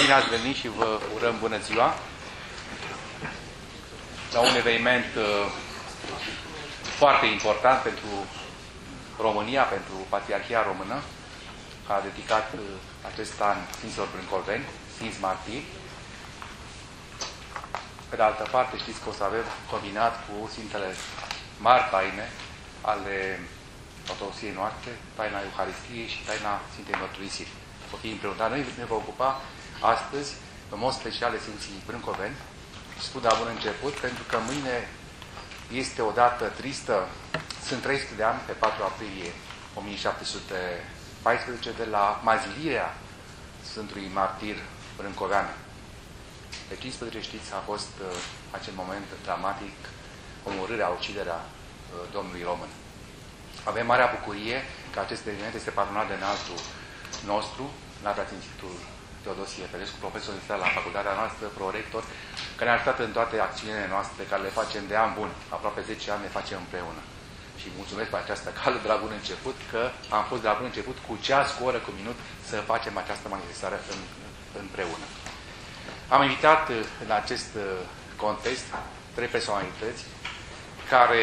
Bine ați venit și vă urăm bună ziua la un eveniment uh, foarte important pentru România, pentru Patriarhia Română, care a dedicat uh, acest an Sfinților Brâncoveni, Sfinți Martiri. Pe de altă parte, știți că o să avem combinat cu Sfintele mari taine ale ortodoxiei noastre, taina Euharistiei și taina Sfintei Mărturisiri. O fi împreună. Dar noi ne vom ocupa astăzi, în mod special, de Sfinții Brâncoveni. Spun de la bun început, pentru că mâine este o dată tristă. Sunt 300 de ani, pe 4 aprilie 1714, de la mazilirea Sfântului Martir Brâncovean. Pe 15, știți, a fost uh, acel moment dramatic, omorârea, uciderea uh, Domnului Român. Avem marea bucurie că acest eveniment este patronat de înaltul nostru, la Institutul Teodosie Pelescu, profesor de la facultatea noastră, prorector, care ne-a ajutat în toate acțiunile noastre, care le facem de an bun, aproape 10 ani le facem împreună. Și mulțumesc pe această cale de la bun început, că am fost de la bun început cu ceas, cu oră, cu minut, să facem această manifestare în, împreună. Am invitat în acest uh, context trei personalități care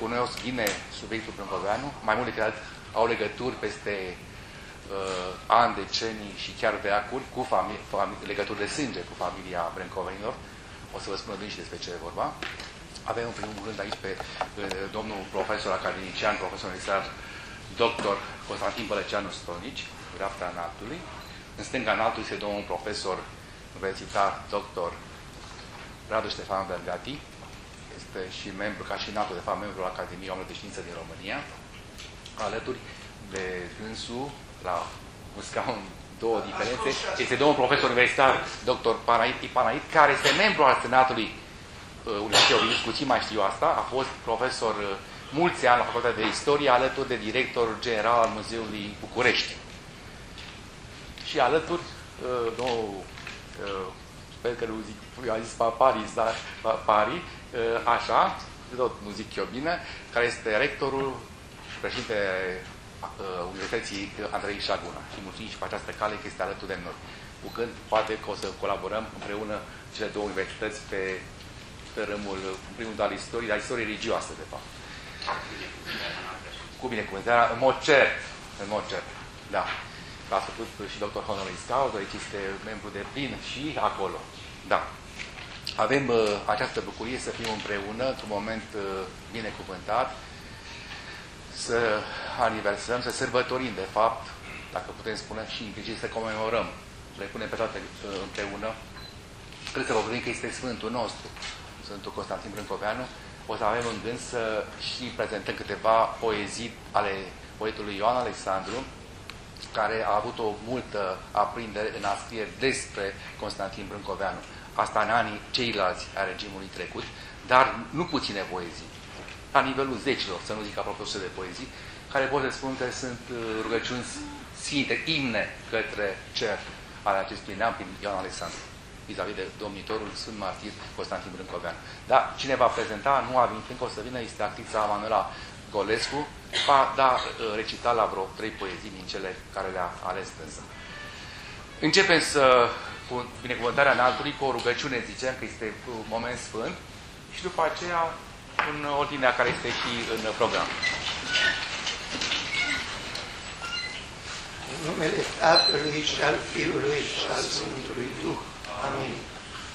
cunosc bine subiectul Brâncoveanu, mai mult decât au legături peste uh, ani, decenii și chiar veacuri cu famili- fami- legături de sânge cu familia Brâncovenilor. O să vă spun și despre ce e vorba. Avem în primul rând aici pe uh, domnul profesor academician, profesor universitar, doctor Constantin Bălăceanu Stonici, dreapta înaltului. În stânga înaltului este domnul profesor universitar, doctor Radu Ștefan Vergati, este și membru, ca și înaltul, de fapt, membru al Academiei Oamenilor de Știință din România, alături de dânsul, la un scaun, două diferențe, este domnul profesor universitar, dr. Panait Ipanait, care este membru al Senatului uh, Universității Ovidiu, puțin mai știu asta, a fost profesor uh, mulți ani la Facultatea de Istorie, alături de director general al Muzeului București. Și alături, uh, domnul, uh, sper că nu zic, eu am zis Paris, dar Pari, uh, așa, tot nu zic eu bine, care este rectorul, președinte uh, Universității Andrei Șaguna. Și mulțumim și pe această cale că este alături de noi. Cu când poate că o să colaborăm împreună cele două universități pe, pe râmul, în primul al istoriei, dar istorie religioasă, de fapt. Cu binecuvântarea, în mod cert, în mod cert, da. L-a făcut și doctor honoris causa, aici este membru de plin și acolo. Da. Avem uh, această bucurie să fim împreună într-un moment uh, binecuvântat, să aniversăm, să sărbătorim, de fapt, dacă putem spune și implicit să comemorăm, le punem pe toate uh, împreună. Cred că vă gândim că este Sfântul nostru, Sfântul Constantin Brâncoveanu. O să avem în gând să și prezentăm câteva poezii ale poetului Ioan Alexandru, care a avut o multă aprindere în a scrie despre Constantin Brâncoveanu. Asta în anii ceilalți a regimului trecut, dar nu puține poezii la nivelul zecilor, să nu zic aproape de poezii, care pot să spun că sunt uh, rugăciuni sfinte, imne către cer ale acestui neam prin Ioan Alexandru, vis-a-vis de domnitorul Sfânt Martir Constantin Brâncovean. Da, cine va prezenta, nu a venit încă o să vină, este actrița Manuela Golescu, va da uh, recita la vreo trei poezii din cele care le-a ales însă. Începem să, cu binecuvântarea înaltului, cu o rugăciune, zicem că este un moment sfânt, și după aceea în ordinea care este și în program. În numele Tatălui și al Fiului și al Sfântului Duh. Amin.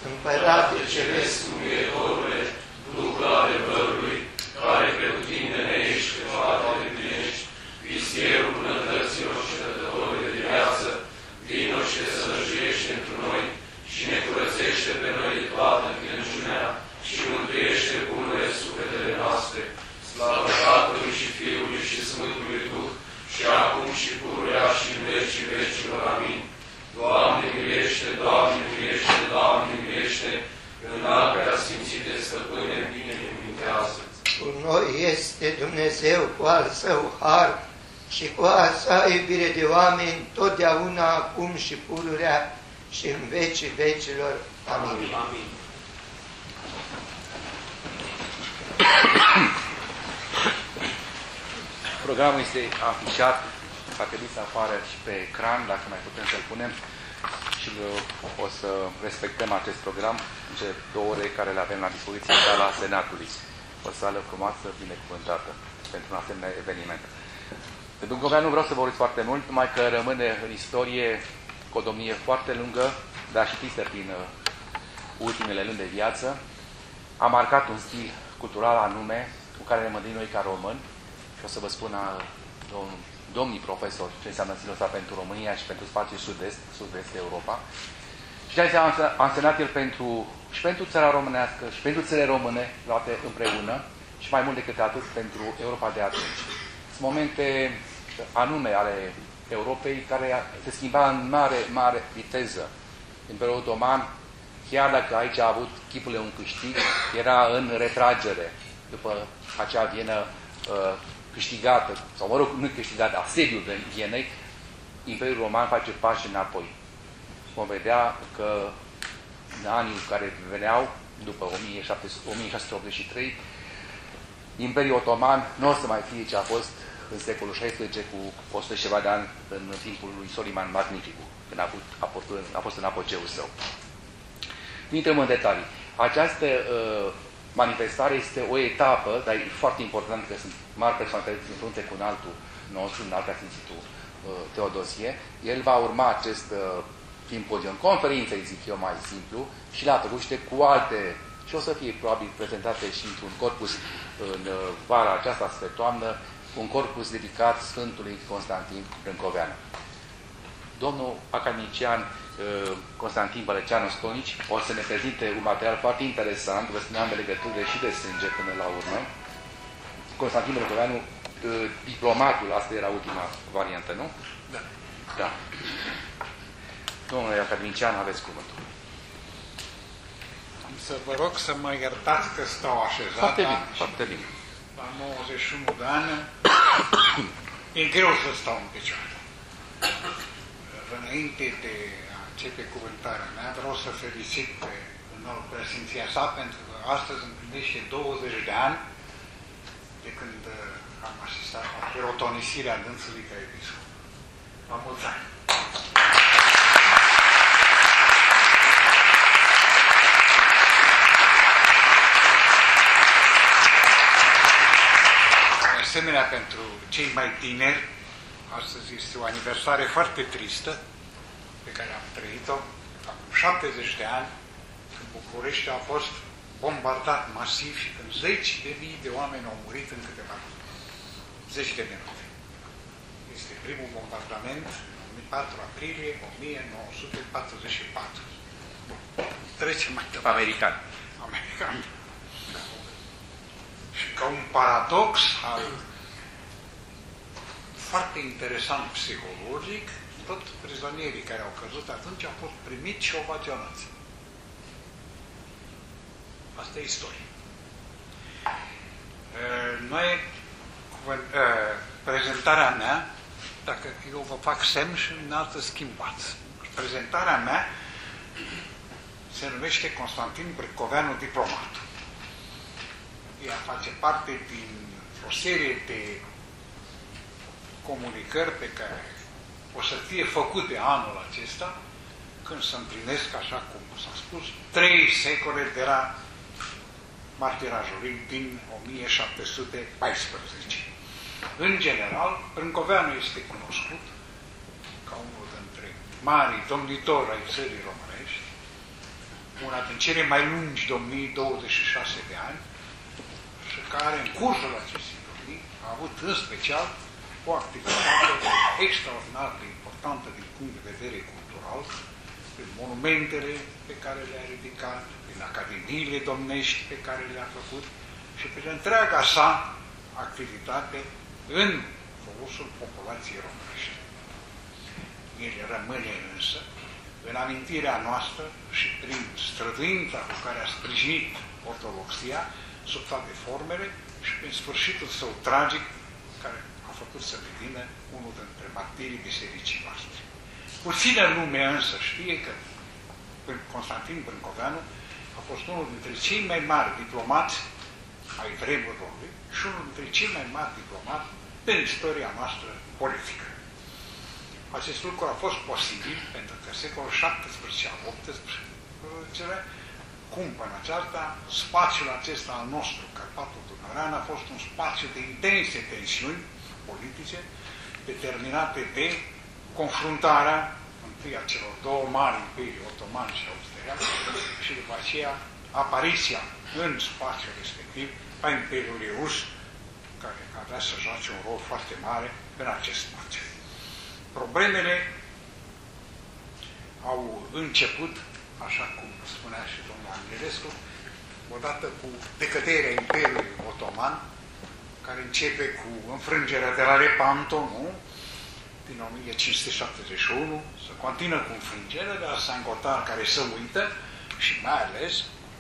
Împărate Ceresc, Mântuitorule, Duhul adevărului, care pe tine ești, pe toate nebinești, vistierul bunătăților și dătătorul de viață, vino și te sălăjuiește într noi și ne curățește pe noi de toată închidăciunea și mântuiește bunurile sufletele noastre, slavă Tatălui și Fiului și Sfântului Duh, și acum și pururea și în vecii vecilor. Amin. Doamne, milește, Doamne, milește, Doamne, milește, în apea sfințite stăpâne, binecuvintează. cu noi este Dumnezeu cu al său har și cu a sa iubire de oameni totdeauna, acum și pururea și în vecii vecilor. Amin. Amin. Programul este afișat, ar trebui să apară și pe ecran, dacă mai putem să-l punem, și și uh, o să respectăm acest program în cele două ore care le avem la dispoziție în sala Senatului. O sală frumoasă, binecuvântată pentru un asemenea eveniment. Pentru Duncovean nu vreau să vorbesc foarte mult, numai că rămâne în istorie cu o domnie foarte lungă, dar și tristă prin uh, ultimele luni de viață. A marcat un stil cultural anume cu care ne mândim noi ca români și o să vă spun a, domn, domnii profesori ce înseamnă stilul ăsta pentru România și pentru spațiul sud-est, sud-est Europa. Și de a a însemnat el pentru, și pentru țara românească și pentru țările române luate împreună și mai mult decât atât pentru Europa de atunci. Sunt momente anume ale Europei care se schimba în mare, mare viteză. Imperiul Otoman, chiar dacă aici a avut chipurile un câștig, era în retragere după acea Vienă uh, câștigată, sau mă rog, nu câștigată, asediul de Vienei, Imperiul Roman face pași înapoi. Vom vedea că în anii care veneau, după 1683, Imperiul Otoman nu o să mai fie ce a fost în secolul XVI cu 100 ceva de ani în timpul lui Soliman Magnificu, când a, avut, a, fost, a fost în apogeul său. Nu intrăm în detalii. Această uh, manifestare este o etapă, dar e foarte important că sunt mari personalități în frunte cu un altul nostru, în alta Sfințitul uh, Teodosie. El va urma acest uh, simpozion, conferință, îi zic eu mai simplu, și la Tăguște cu alte, și o să fie probabil prezentate și într-un corpus în uh, vara aceasta spre toamnă, un corpus dedicat Sfântului Constantin Brâncoveanu. Domnul academician uh, Constantin Bălăceanu Stonici o să ne prezinte un material foarte interesant, vă spuneam de legătură și de sânge până la urmă. Constantin Brâncoveanu, uh, diplomatul, asta era ultima variantă, nu? Da. Da. Domnule academician, aveți cuvântul. Am să vă rog să mă iertați că stau așezat. Foarte dar bine, foarte bine. La 91 de ani e greu să stau în picioare. Înainte de a începe cuvântarea mea, vreau să felicit pe înalt preasfinția sa pentru că astăzi împlinește 20 de ani de când am asistat la pirotonisirea dânsului ca episcop. La mulți ani! De asemenea, pentru cei mai tineri, astăzi este o aniversare foarte tristă pe care am trăit-o acum 70 de ani, când București a fost bombardat masiv și când zeci de mii de oameni au murit în câteva zeci de minute. Este primul bombardament, 4 aprilie 1944. Trecem mai departe. American. American. Și ca un paradox al foarte interesant psihologic, tot prizonierii care au căzut atunci au fost primiți și ovaționați. Asta e istorie. Noi, prezentarea mea, dacă eu vă fac semn și în altă schimbați. Prezentarea mea se numește Constantin Brâcoveanu Diplomat. Ea face parte din o serie de comunicări pe care o să fie făcute anul acesta, când se împlinesc, așa cum s-a spus, trei secole de la martirajului din 1714. În general, Brâncoveanu este cunoscut ca unul dintre marii domnitori ai țării românești, una din cele mai lungi domnii, 26 de ani, și care în cursul acestei domnii a avut în special o activitate extraordinar de importantă din punct de vedere cultural, prin monumentele pe care le-a ridicat, prin academiile domnești pe care le-a făcut și prin întreaga sa activitate în folosul populației românești. El rămâne însă în amintirea noastră și prin străduința cu care a sprijinit ortodoxia sub toate formele și prin sfârșitul său tragic care a făcut să devină unul dintre martirii bisericii noastre. Puțină lume însă știe că Constantin Brâncoveanu a fost unul dintre cei mai mari diplomați ai vremurilor lui și unul dintre cei mai mari diplomați în istoria noastră politică. Acest lucru a fost posibil pentru că secolul XVII al XVIII-lea, cum până aceasta, spațiul acesta al nostru, Carpatul Dunărean, a fost un spațiu de intense tensiuni politice, determinate de confruntarea întâi a celor două mari imperii, otoman și austriac, și după aceea apariția în spațiul respectiv a Imperiului Rus, care avea să joace un rol foarte mare în acest spațiu. Problemele au început, așa cum spunea și domnul Angelescu, odată cu decăderea Imperiului Otoman, care începe cu înfrângerea de la Lepanto, nu? din 1571, să continuă cu înfrângerea de la Sangotar, care se uită, și mai ales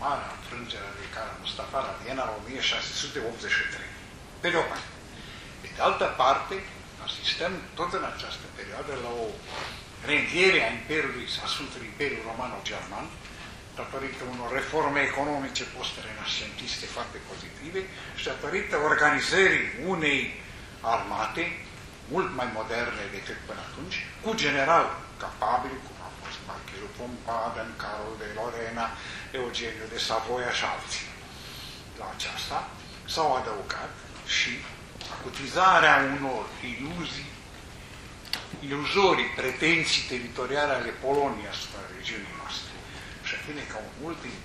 marea înfrângere de care Mustafa la Viena în 1683. Pe de o parte. Pe de altă parte, asistăm tot în această perioadă la o reînviere a Imperiului, a Sfântului Imperiu Romano-German, datorită unor reforme economice post-renascentiste foarte pozitive și datorită organizării unei armate mult mai moderne decât până atunci, cu general capabili, cum a fost Marchizul von Baden, Carol de Lorena, Eugeniu de Savoia și alții. La aceasta s-au adăugat și acutizarea unor iluzii, iluzorii, pretenții teritoriale ale Poloniei asupra regiunii noastre. Și fine, ca un ultim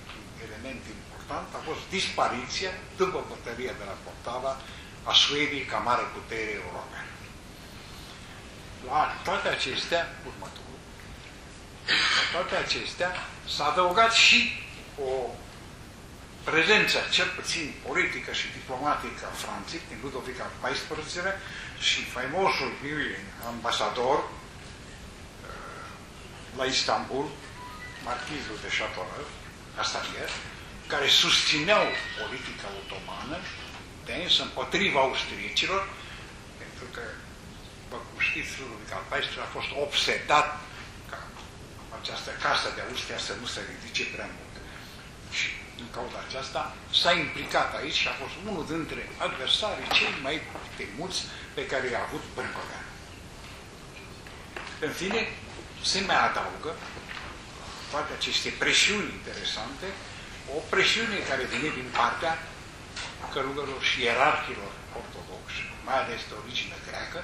element important a fost dispariția, după bătălia de la Poltava, a Suediei ca mare putere europeană. La toate acestea, următorul, la toate acestea s-a adăugat și o prezență, cel puțin politică și diplomatică a Franței, din Ludovic al XIV-lea și faimosul ambasador uh, la Istanbul, marchizul de Chateauneuf, Astalier, care susțineau politica otomană, de însă împotriva austriecilor, pentru că, după cum știți, Ludovic al XIV a fost obsedat ca această casă de Austria să nu se ridice prea mult. Și din cauza aceasta s-a implicat aici și a fost unul dintre adversarii cei mai temuți pe care i-a avut Brâncoveanu. În fine, se mai adaugă toate aceste presiuni interesante, o presiune care vine din partea călugărilor și ierarhilor ortodoxi, mai ales de origine greacă,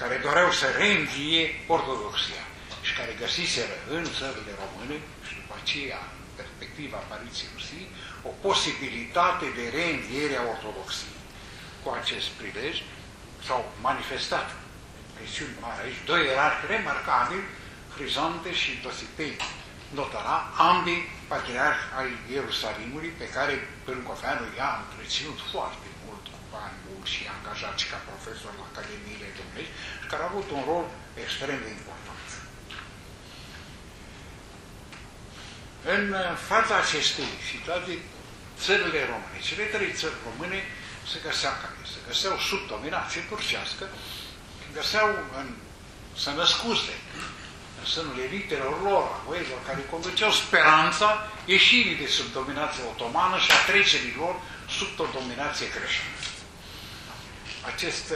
care doreau să reînvie ortodoxia și care găsiseră în țările române și după aceea perspectiva apariției Rusiei, o posibilitate de reînviere a ortodoxiei. Cu acest prilej s-au manifestat presiuni mari aici, doi erarhi remarcabili, Frizante și Dositei Notara, ambii patriarhi ai Ierusalimului, pe care Pârâncoveanu i-a întreținut foarte mult cu bani mulți și angajat și ca profesor la Academiile Dumnezeu și care a avut un rol extrem de important. În fața acestei situații, țările române, cele trei țări române se găseau, se găseau sub dominație turcească, găseau în, să născuse în sânul elitelor lor, voielor care conduceau speranța ieșirii de sub dominație otomană și a trecerii lor sub o dominație creștină. Acest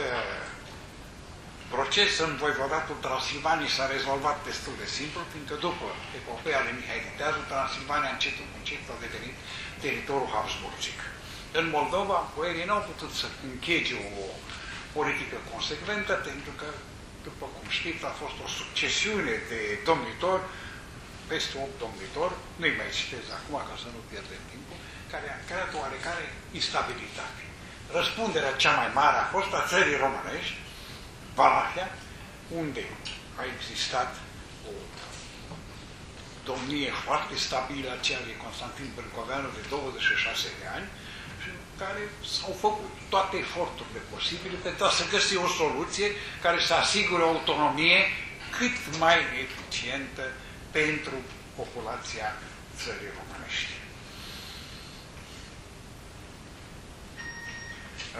proces în Voivodatul Transilvaniei s-a rezolvat destul de simplu, fiindcă după epopeea lui Mihai Viteazul, Transilvania încet cu încet a devenit teritoriul Habsburgic. În Moldova, boierii n-au putut să închege o politică consecventă, pentru că, după cum știți, a fost o succesiune de domnitori, peste 8 domnitori, nu-i mai citez acum ca să nu pierdem timpul, care a creat oarecare instabilitate. Răspunderea cea mai mare a fost a țării românești, Valahia, unde a existat o domnie foarte stabilă, aceea de Constantin Brâncoveanu de 26 de ani, și care s-au făcut toate eforturile posibile pentru a se găsi o soluție care să asigure o autonomie cât mai eficientă pentru populația țării românești.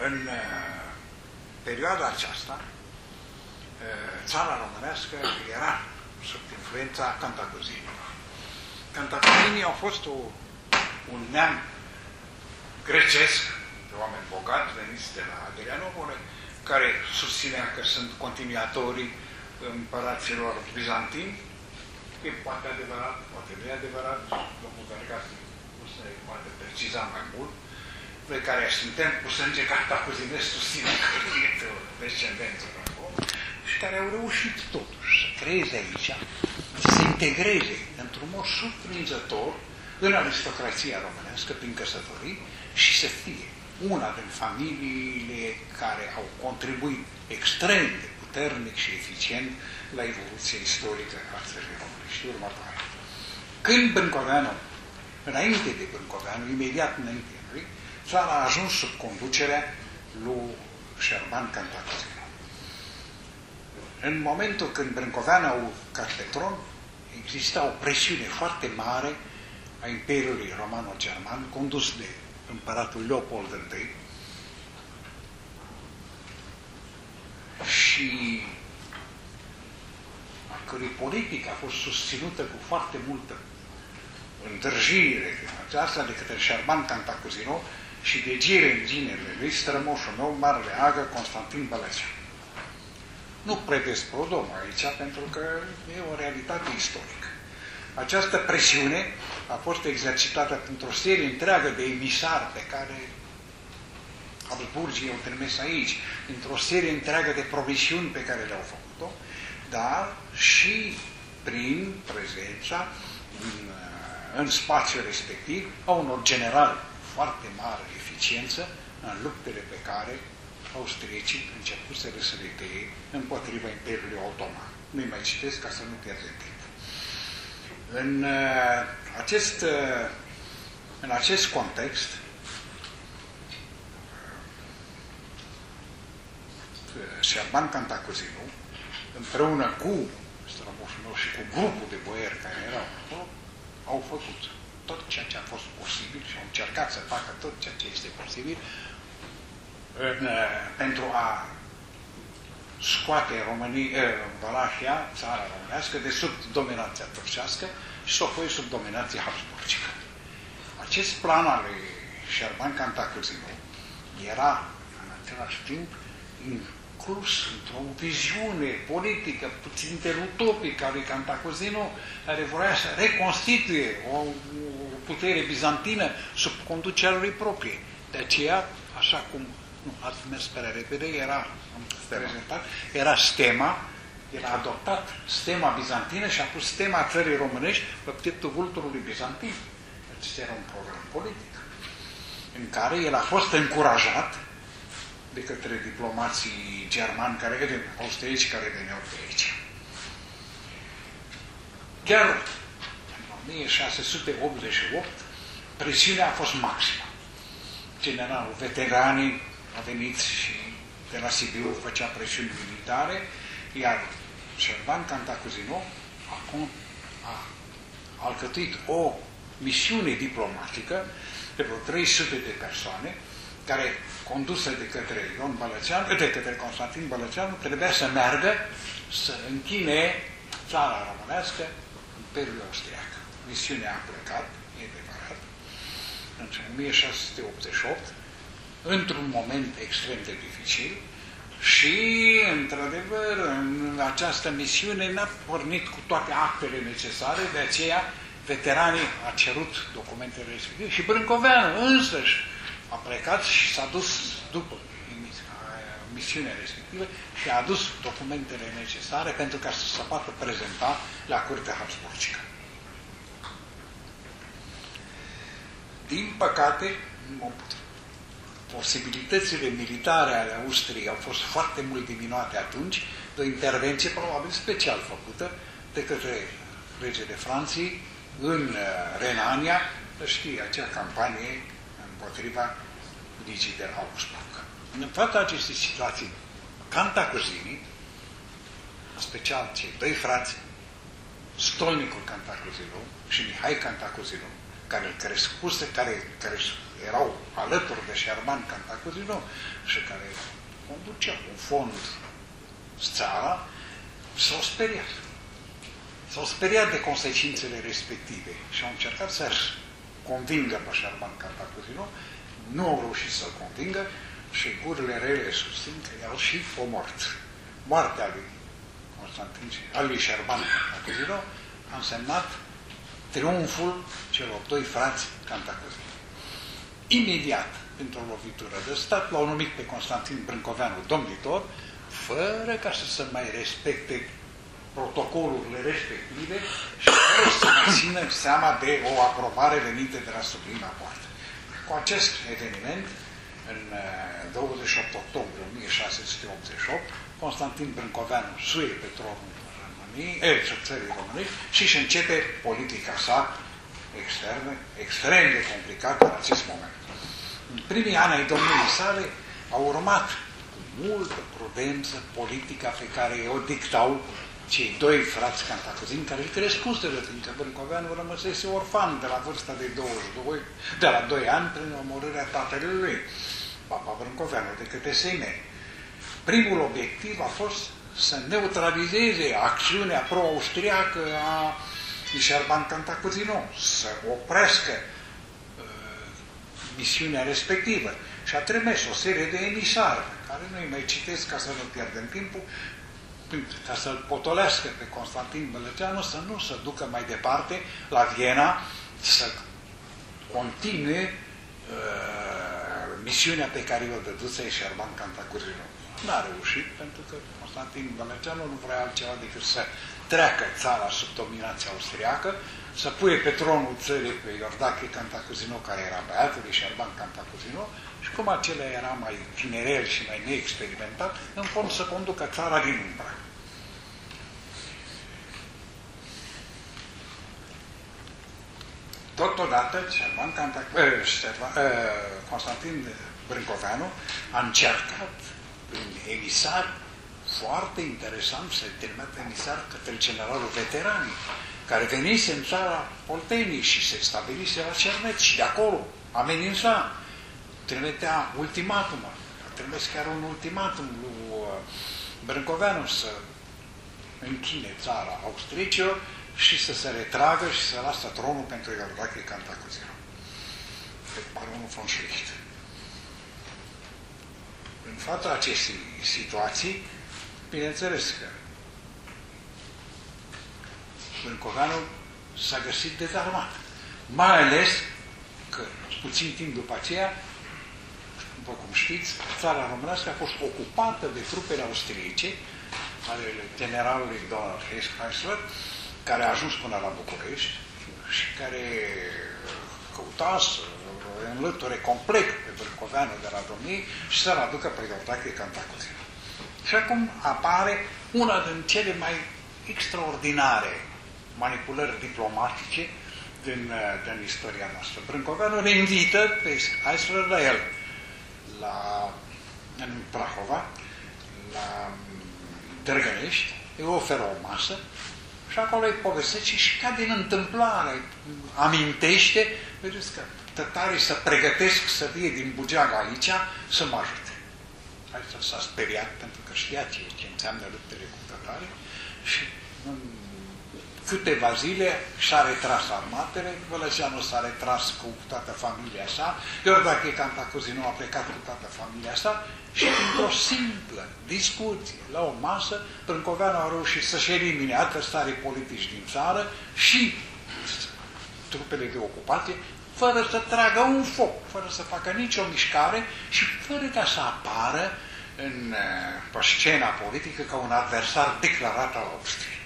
În uh, perioada aceasta, țara românească era sub influența cantacuzinilor. Cantacuzinii au fost o, un neam grecesc, de oameni bogați veniți de la Adrianopole, care susținea că sunt continuatorii împăraților bizantini, e poate adevărat, poate nu e adevărat, domnul Gargați nu se poate preciza mai mult, noi care suntem cu sânge gata cu zile susține că descendență și care au reușit totuși să creeze aici, să se integreze într-un mod surprinzător în aristocrația românească prin căsătorii și să fie una din familiile care au contribuit extrem de puternic și eficient la evoluția istorică a țării românești următoare. Când Bâncoveanu, înainte de Bâncoveanu, imediat înainte lui, țara a ajuns sub conducerea lui Șerban Cantacuzino. În momentul când Brâncoveanu au urcat pe tron, exista o presiune foarte mare a Imperiului Romano-German, condus de împăratul Leopold I, și a cărui politică a fost susținută cu foarte multă întârziere aceasta de către Șerban Cantacuzino și de gire în ginele lui strămoșul meu, Marele Agă, Constantin Bălăcean. Nu predesc prodomul aici, pentru că e o realitate istorică. Această presiune a fost exercitată într-o serie întreagă de emisari pe care Habsburgii au trimis aici, într-o serie întreagă de promisiuni pe care le-au făcut-o, dar și prin prezența în, în spațiul respectiv a unor generali foarte mare eficiență în luptele pe care austriecii începuseră să le tăie împotriva Imperiului Otoman. Nu-i mai citesc ca să nu pierdem timp. În uh, acest, uh, în acest context, Șerban Cantacuzinu, împreună cu strămoșul meu și cu grupul de boieri care erau acolo, au făcut tot ceea ce a fost posibil și au încercat să facă tot ceea ce este posibil în, uh, pentru a scoate România, uh, Valahia, țara românească, de sub dominația turcească și să o pui sub dominația habsburgică. Acest plan al lui Șerban Cantacuzino era în același timp inclus într-o viziune politică puțin utopică a lui Cantacuzino, care vrea să reconstituie o, o putere bizantină sub conducerea lui proprie. De aceea, așa cum nu, ați mers prea repede, era prezentat, era stema, el a adoptat stema bizantină și a pus stema țării românești pe pieptul vulturului bizantin. Deci era un program politic în care el a fost încurajat de către diplomații germani, care, de austrieci care veneau pe aici. Chiar în 1688, presiunea a fost maximă. Generalul veteranii a venit și de la Sibiu făcea presiuni militare, iar Șerban Cantacuzino acum a alcătuit o misiune diplomatică de vreo 300 de persoane care, condusă de către Ion Bălățeanu, de către Constantin Bălățeanu, trebuia să meargă să închine țara românească Imperiul Austriac. Misiunea a plecat, e adevărat, în 1688, într-un moment extrem de dificil și, într-adevăr, în această misiune n-a pornit cu toate actele necesare, de aceea veteranii a cerut documentele respective și Brâncoveanu însăși a plecat și s-a dus după misiunea respectivă și a adus documentele necesare pentru ca să se poată prezenta la Curtea Habsburgică. Din păcate, nu posibilitățile militare ale Austriei au fost foarte mult diminuate atunci de o intervenție probabil special făcută de către regele Franței în uh, Renania, știi, acea campanie împotriva Ligii de Augsburg. În toate aceste situații, Cantacuzini, în special cei doi frați, stolnicul Cantacuzino și Mihai Cantacuzino, care îl crescuse, care, care erau alături de Șerban Cantacuzino și care conduceau un fond țara, s-au speriat. S-au speriat de consecințele respective și au încercat să convingă pe Șerban Cantacuzino, nu au reușit să-l convingă și gurile rele susțin că i-au și omort. Moartea lui Constantin și al lui Șerban Cantacuzino, a însemnat triumful celor doi frați Cantacuzino. Imediat, pentru o lovitură de stat, l-au numit pe Constantin Brâncoveanu domnitor, fără ca să se mai respecte protocolurile respective și fără să mai țină seama de o aprobare venită de la sublima poartă. Cu acest eveniment, în 28 uh, octombrie 1688, Constantin Brâncoveanu suie pe tronul României, e, țării românești și își începe politica sa externă, extrem de complicată în acest moment. În primii ani ai domniei sale au urmat cu multă prudență politica pe care o dictau cei doi frați cantacuzini care îl crescuseră, fiindcă Brâncoveanu rămăsese orfan de la vârsta de 22, de la 2 ani, prin omorârea tatălui lui, Papa Brâncoveanu, de către Seimeni. Primul obiectiv a fost să neutralizeze acțiunea pro-austriacă a Șerban Cantacuzino, să oprească uh, misiunea respectivă. Și a trimis o serie de emisari, care nu-i mai citesc ca să nu pierdem timpul, ca să-l potolească pe Constantin Bălăceanu să nu se ducă mai departe la Viena, să continue uh, misiunea pe care o dăduse Șerban Cantacuzino. N-a reușit, pentru că Constantin Bălăceanu nu vrea altceva decât să treacă țara sub dominația austriacă, să puie pe tronul țării pe Iordache Cantacuzino, care era băiatul lui Șerban Cantacuzino, și cum acela era mai tinerel și mai neexperimentat, în fond să conducă țara din umbră. Totodată, Șerban Cantac, uh, uh, Constantin Brâncoveanu a încercat prin emisar foarte interesant să trimită emisar către generalul veteranii, care venise în țara Poltenii și se stabilise la Cernet și de acolo amenința, trimitea ultimatumă, a trimis chiar un ultimatum lui uh, Brâncoveanu să închine țara austricilor și să se retragă și să lasă tronul pentru Iordache Cantacuzino. Pe baronul von Schlicht. În fața acestei situații, bineînțeles că Brâncoveanu s-a găsit dezarmat. Mai ales că puțin timp după aceea, după cum știți, țara românească a fost ocupată de trupele austriece ale generalului Donald Heisler, care a ajuns până la București și care căuta să înlăture complet pe Brâncoveanu de la domnie și să-l aducă pe Iordache Cantacuzino. Și acum apare una din cele mai extraordinare manipulări diplomatice din, din istoria noastră. Brâncoveanu îl invită pe Eisler la el, la, în Prahova, la Dărgănești, îi oferă o masă și acolo îi povestește și ca din întâmplare amintește, vedeți că tătarii să pregătesc să vie din Bugeaga aici să mă ajute. Aici s-a speriat pentru că știa ce, ce înseamnă luptele cu tătarii și în câteva zile și-a retras armatele, Vălăseanu s-a retras cu toată familia sa, Iordache Cantacuzino a plecat cu toată familia sa și într-o simplă discuție la o masă, Brâncoveanu a reușit să-și elimine adversarii politici din țară și trupele de ocupație, fără să tragă un foc, fără să facă nicio mișcare și fără ca să apară în pe scena politică ca un adversar declarat al Austriei.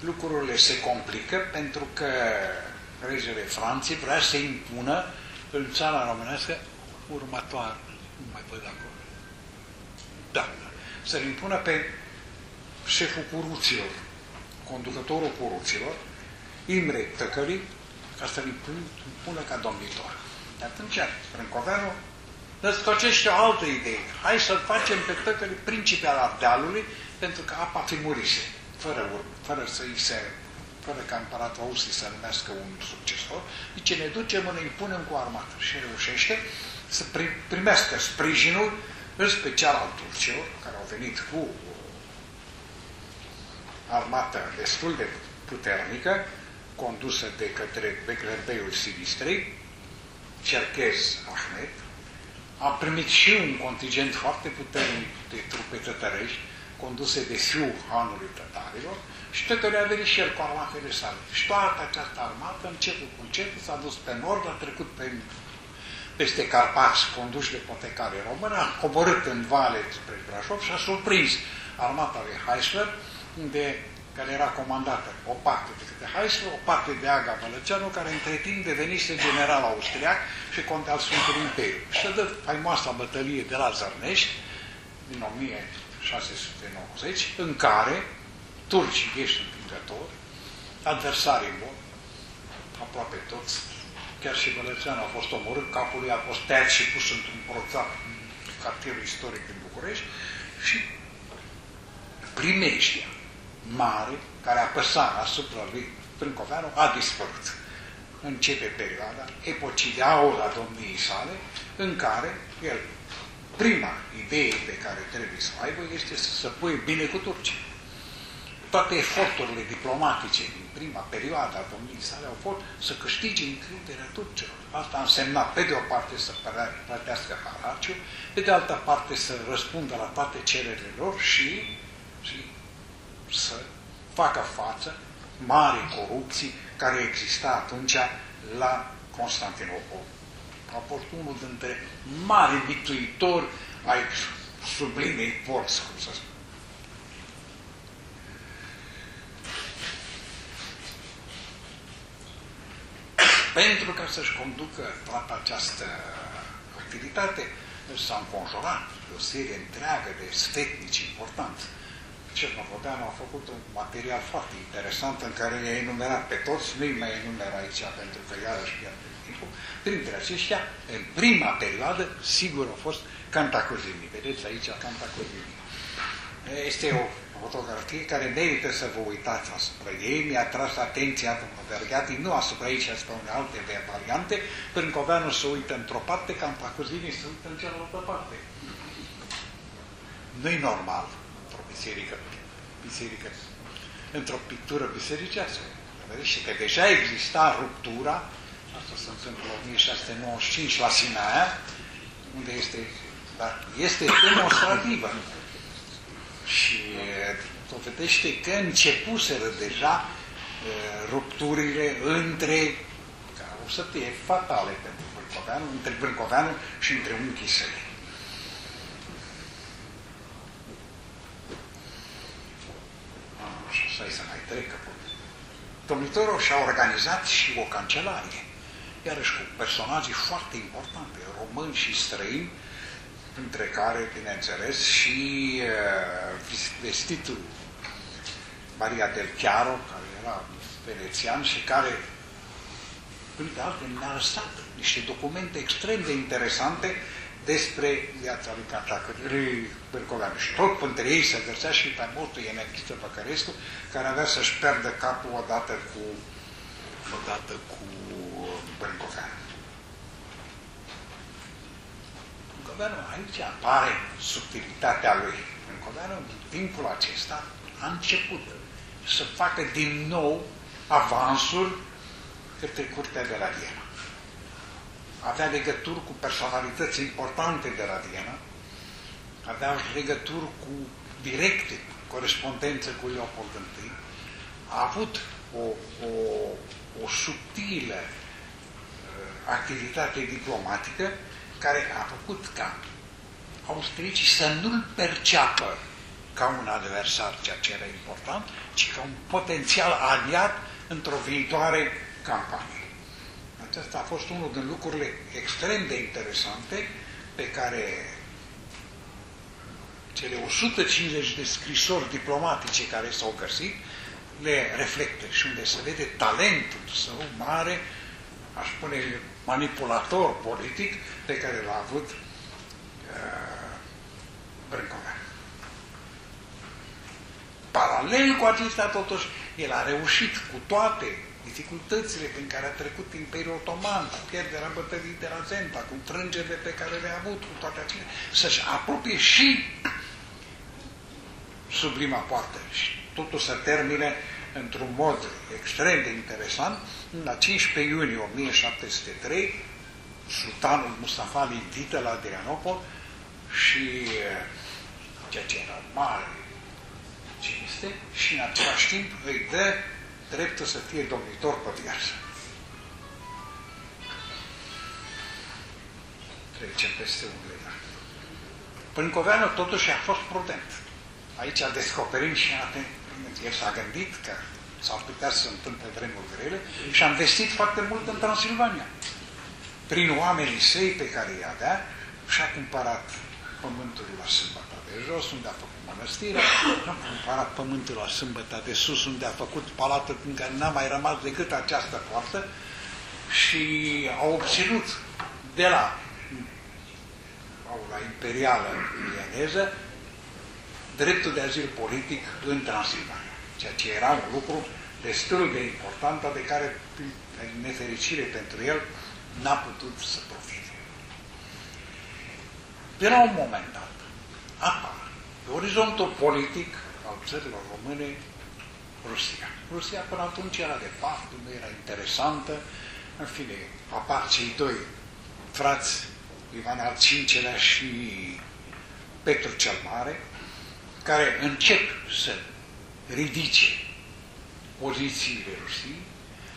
Lucrurile se complică pentru că regele Franței vrea să impună în țara românească următoare. Nu mai văd acolo. Da. Să-l impună pe șeful curuților, conducătorul curuților, Imre Tăcării, ca să-l impună ca domnitor. De atunci, Brâncoveanu născocește o altă idee. Hai să-l facem pe Tăcării principe al Ardealului, pentru că apa fi murise, fără, fără să-i se fără ca împăratul Austrii să numească un succesor, zice, ne ducem, ne impunem cu armată și reușește să primească sprijinul, în special al turcilor, care au venit cu armată destul de puternică, condusă de către Beclerbeiul Silistrei, Cerchez Ahmed, a primit și un contingent foarte puternic de trupe tătărești, conduse de fiul hanului tătarilor, și tătării a venit și el cu armatele sale. Și toată această armată, început cu început, s-a dus pe nord, a trecut pe, peste Carpați, conduși de potecare română, a coborât în vale spre Brașov și a surprins armata lui Heisler, unde care era comandată o parte de către Heisler, o parte de Aga Bălăceanu, care între timp devenise general austriac și conte al Sfântului Imperiu. Și dă faimoasa bătălie de la Zărnești, din 1690, în care turcii ești învingători, adversarii buni, aproape toți, chiar și Bălățeanu a fost omorât, capul lui a fost tăiat și pus într-un proțap în cartierul istoric din București și primeștia mare care apăsa asupra lui Prâncoveanu a dispărut. Începe perioada epocii a domniei sale, în care el, prima idee pe care trebuie să o aibă este să se pui bine cu turcii. Toate eforturile diplomatice din prima perioadă a domniei sale au fost să câștige încrederea turcilor. Asta a însemnat, pe de o parte, să plătească haraciu, pe de altă parte să răspundă la toate cererile lor și, și să facă față mari corupții care exista atunci la Constantinopol. A fost unul dintre mari bituitori ai sublimei porți, cum să spun. Pentru ca să-și conducă toată această activitate, s-a înconjurat o serie întreagă de sfetnici importanți Cernovodeanu a făcut un material foarte interesant în care i-a enumerat pe toți, nu-i mai enumer aici pentru că iarăși pierde timpul. Printre aceștia, în prima perioadă, sigur a fost Cantacuzini. Vedeți aici Cantacuzini. Este o fotografie care merită să vă uitați asupra ei. Mi-a tras atenția Vergati, nu asupra aici, asupra unei alte variante. Pâncoveanu se uită într-o parte, Cantacuzini se uită în cealaltă parte. Nu-i normal biserică, biserică într-o pictură bisericească. Și că deja exista ruptura, asta se întâmplă în 1695 la Sinaia, unde este, dar este demonstrativă. Și dovedește că începuseră deja rupturile între, care o să fie fatale pentru Brâncoveanu, între Brâncoveanu și între unchii săi. Să să mai trecă. Domnitorul și-a organizat și o cancelarie, iarăși cu personaje foarte importante, români și străini, între care, bineînțeles, și uh, vestitul Maria del Chiaro, care era venețian și care, printre altele, ne-a lăsat niște documente extrem de interesante despre viața lui Cantacării Bercoveanu. Și tot între ei se găsea și faimosul Ienechiță Păcărescu, care avea să-și pierdă capul odată cu, odată cu Bercoveanu. Bercoveanu aici apare subtilitatea lui. Bercoveanu, în timpul acesta, a început să facă din nou avansul către curtea de la Viena avea legături cu personalități importante de la Viena, avea legături cu directe, corespondență cu Leopold I, a avut o, o, o subtilă uh, activitate diplomatică care a făcut ca austricii să nu-l perceapă ca un adversar, ceea ce era important, ci ca un potențial aliat într-o viitoare campanie. Acesta a fost unul din lucrurile extrem de interesante pe care cele 150 de scrisori diplomatice care s-au găsit le reflectă și unde se vede talentul său mare, aș spune manipulator politic, pe care l-a avut uh, Brâncovean. Paralel cu acestea, totuși, el a reușit cu toate dificultățile prin care a trecut Imperiul Otoman, cu pierderea bătălii de la Zenta, cu trângerile pe care le-a avut, cu toate acelea, să-și apropie și sublima poartă. Și totul să termine într-un mod extrem de interesant, la 15 iunie 1703, sultanul Mustafa îl invită la Adrianopol și ceea ce era mare cinste și în același timp îi dă dreptul să fie domnitor pe viață. Trecem peste un legat. Pâncoveanu totuși a fost prudent. Aici descoperim și atent. El s-a gândit că s-ar putea să se întâmple vremuri grele și a investit foarte mult în Transilvania. Prin oamenii săi pe care i avea și-a cumpărat pământul la Sâmbăta de jos, unde a făcut mănăstirea, a cumpărat pământul la Sâmbăta de sus, unde a făcut palatul în care n-a mai rămas decât această poartă și a obținut de la la imperială vieneză dreptul de azil politic în Transilvania, ceea ce era un lucru destul de important, de care, în nefericire pentru el, n-a putut să profite. De la un moment dat, apare pe orizontul politic al țărilor române Rusia. Rusia până atunci era de fapt, nu era interesantă, în fine, apar cei doi frați, Ivan al Cincelea și Petru cel Mare, care încep să ridice pozițiile Rusiei.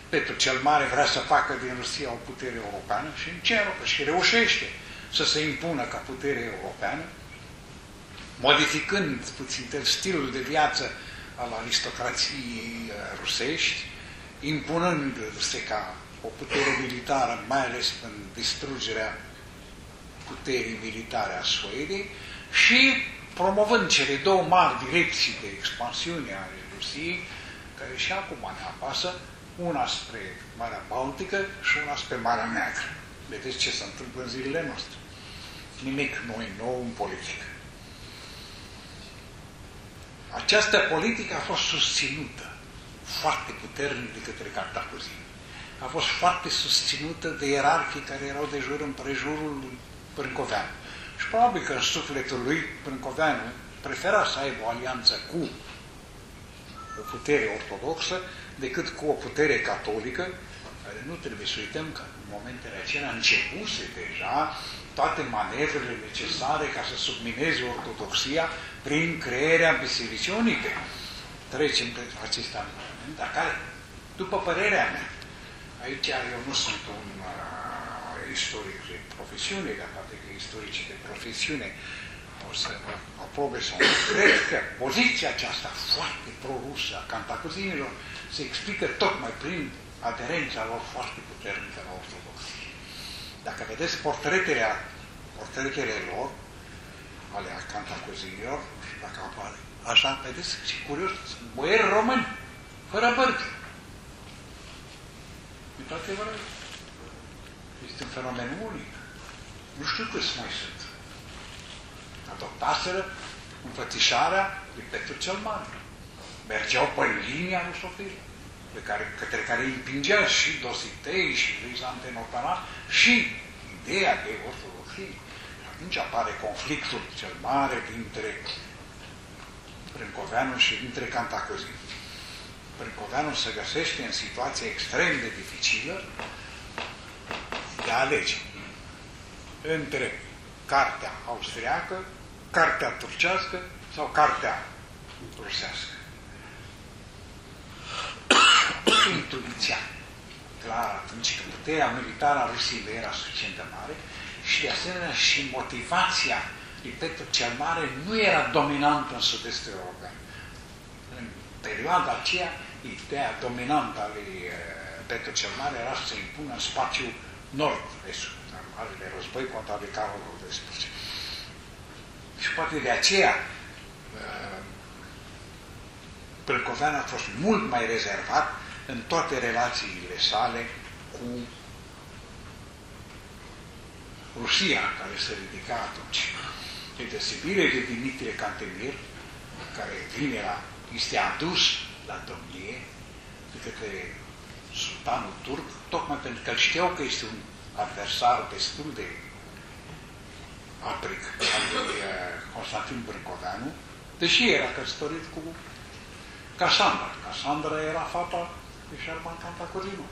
Petru cel Mare vrea să facă din Rusia o putere europeană și încearcă și reușește să se impună ca putere europeană, modificând puțin stilul de viață al aristocrației uh, rusești, impunându-se ca o putere militară, mai ales în distrugerea puterii militare a Suediei și promovând cele două mari direcții de expansiune ale Rusiei, care și acum ne apasă, una spre Marea Baltică și una spre Marea Neagră. Vedeți ce se întâmplă în zilele noastre. Nimic noi nou în politică. Această politică a fost susținută foarte puternic de către Cartacuzini. A fost foarte susținută de ierarhii care erau de jur împrejurul lui Brâncoveanu. Și probabil că în sufletul lui Brâncoveanu prefera să aibă o alianță cu o putere ortodoxă decât cu o putere catolică, care nu trebuie să uităm că în momentele acelea începuse deja toate manevrele necesare ca să submineze ortodoxia prin crearea Bisericii Unite. Trecem pe acesta dar care, după părerea mea, aici eu nu sunt un uh, istoric de profesiune, dar poate că istoricii de profesiune o să aprobe sau nu. Cred că poziția aceasta foarte prorusă a cantacuzinilor se explică tocmai prin aderența lor foarte puternică la ortodoxie. Dacă vedeți portretele, portretele lor, ale cantacuzinilor, nu știu dacă apare, așa, vedeți ce curios, sunt boieri români, fără bărbi. Uitați-vă Este un fenomen unic. Nu știu câți mai sunt. Adoptaseră înfățișarea lui Petru cel Mare. Mergeau pe linia lui Sofie, pe care, către care îi împingea și Dositei și Luisa Antenopana și ideea de ortodoxie. Și atunci apare conflictul cel mare dintre Brâncoveanu și dintre Cantacuzin. Brâncoveanu se găsește în situație extrem de dificilă de a alege între cartea austriacă, cartea turcească sau cartea rusească. Intuiția clar atunci că puterea militară a Rusiei era suficient de mare și de asemenea și motivația lui Petru cel Mare nu era dominantă în sud-estul european. În perioada aceea, ideea dominantă a lui eh, Petru cel Mare era să se impună în spațiul nord-estul marele război contra lui Carol XII. Și poate de aceea uh, Brâncovean a fost mult mai rezervat în toate relațiile sale cu Rusia, care se ridica atunci. De deosebire de Dimitrie Cantemir, care vine la, este adus la domnie de către sultanul turc, tocmai pentru că știau că este un adversar destul de apric al lui eh, Constantin Brâncoveanu, deși era căsătorit cu Casandra. Casandra era fata lui Sherman Cantacuzino.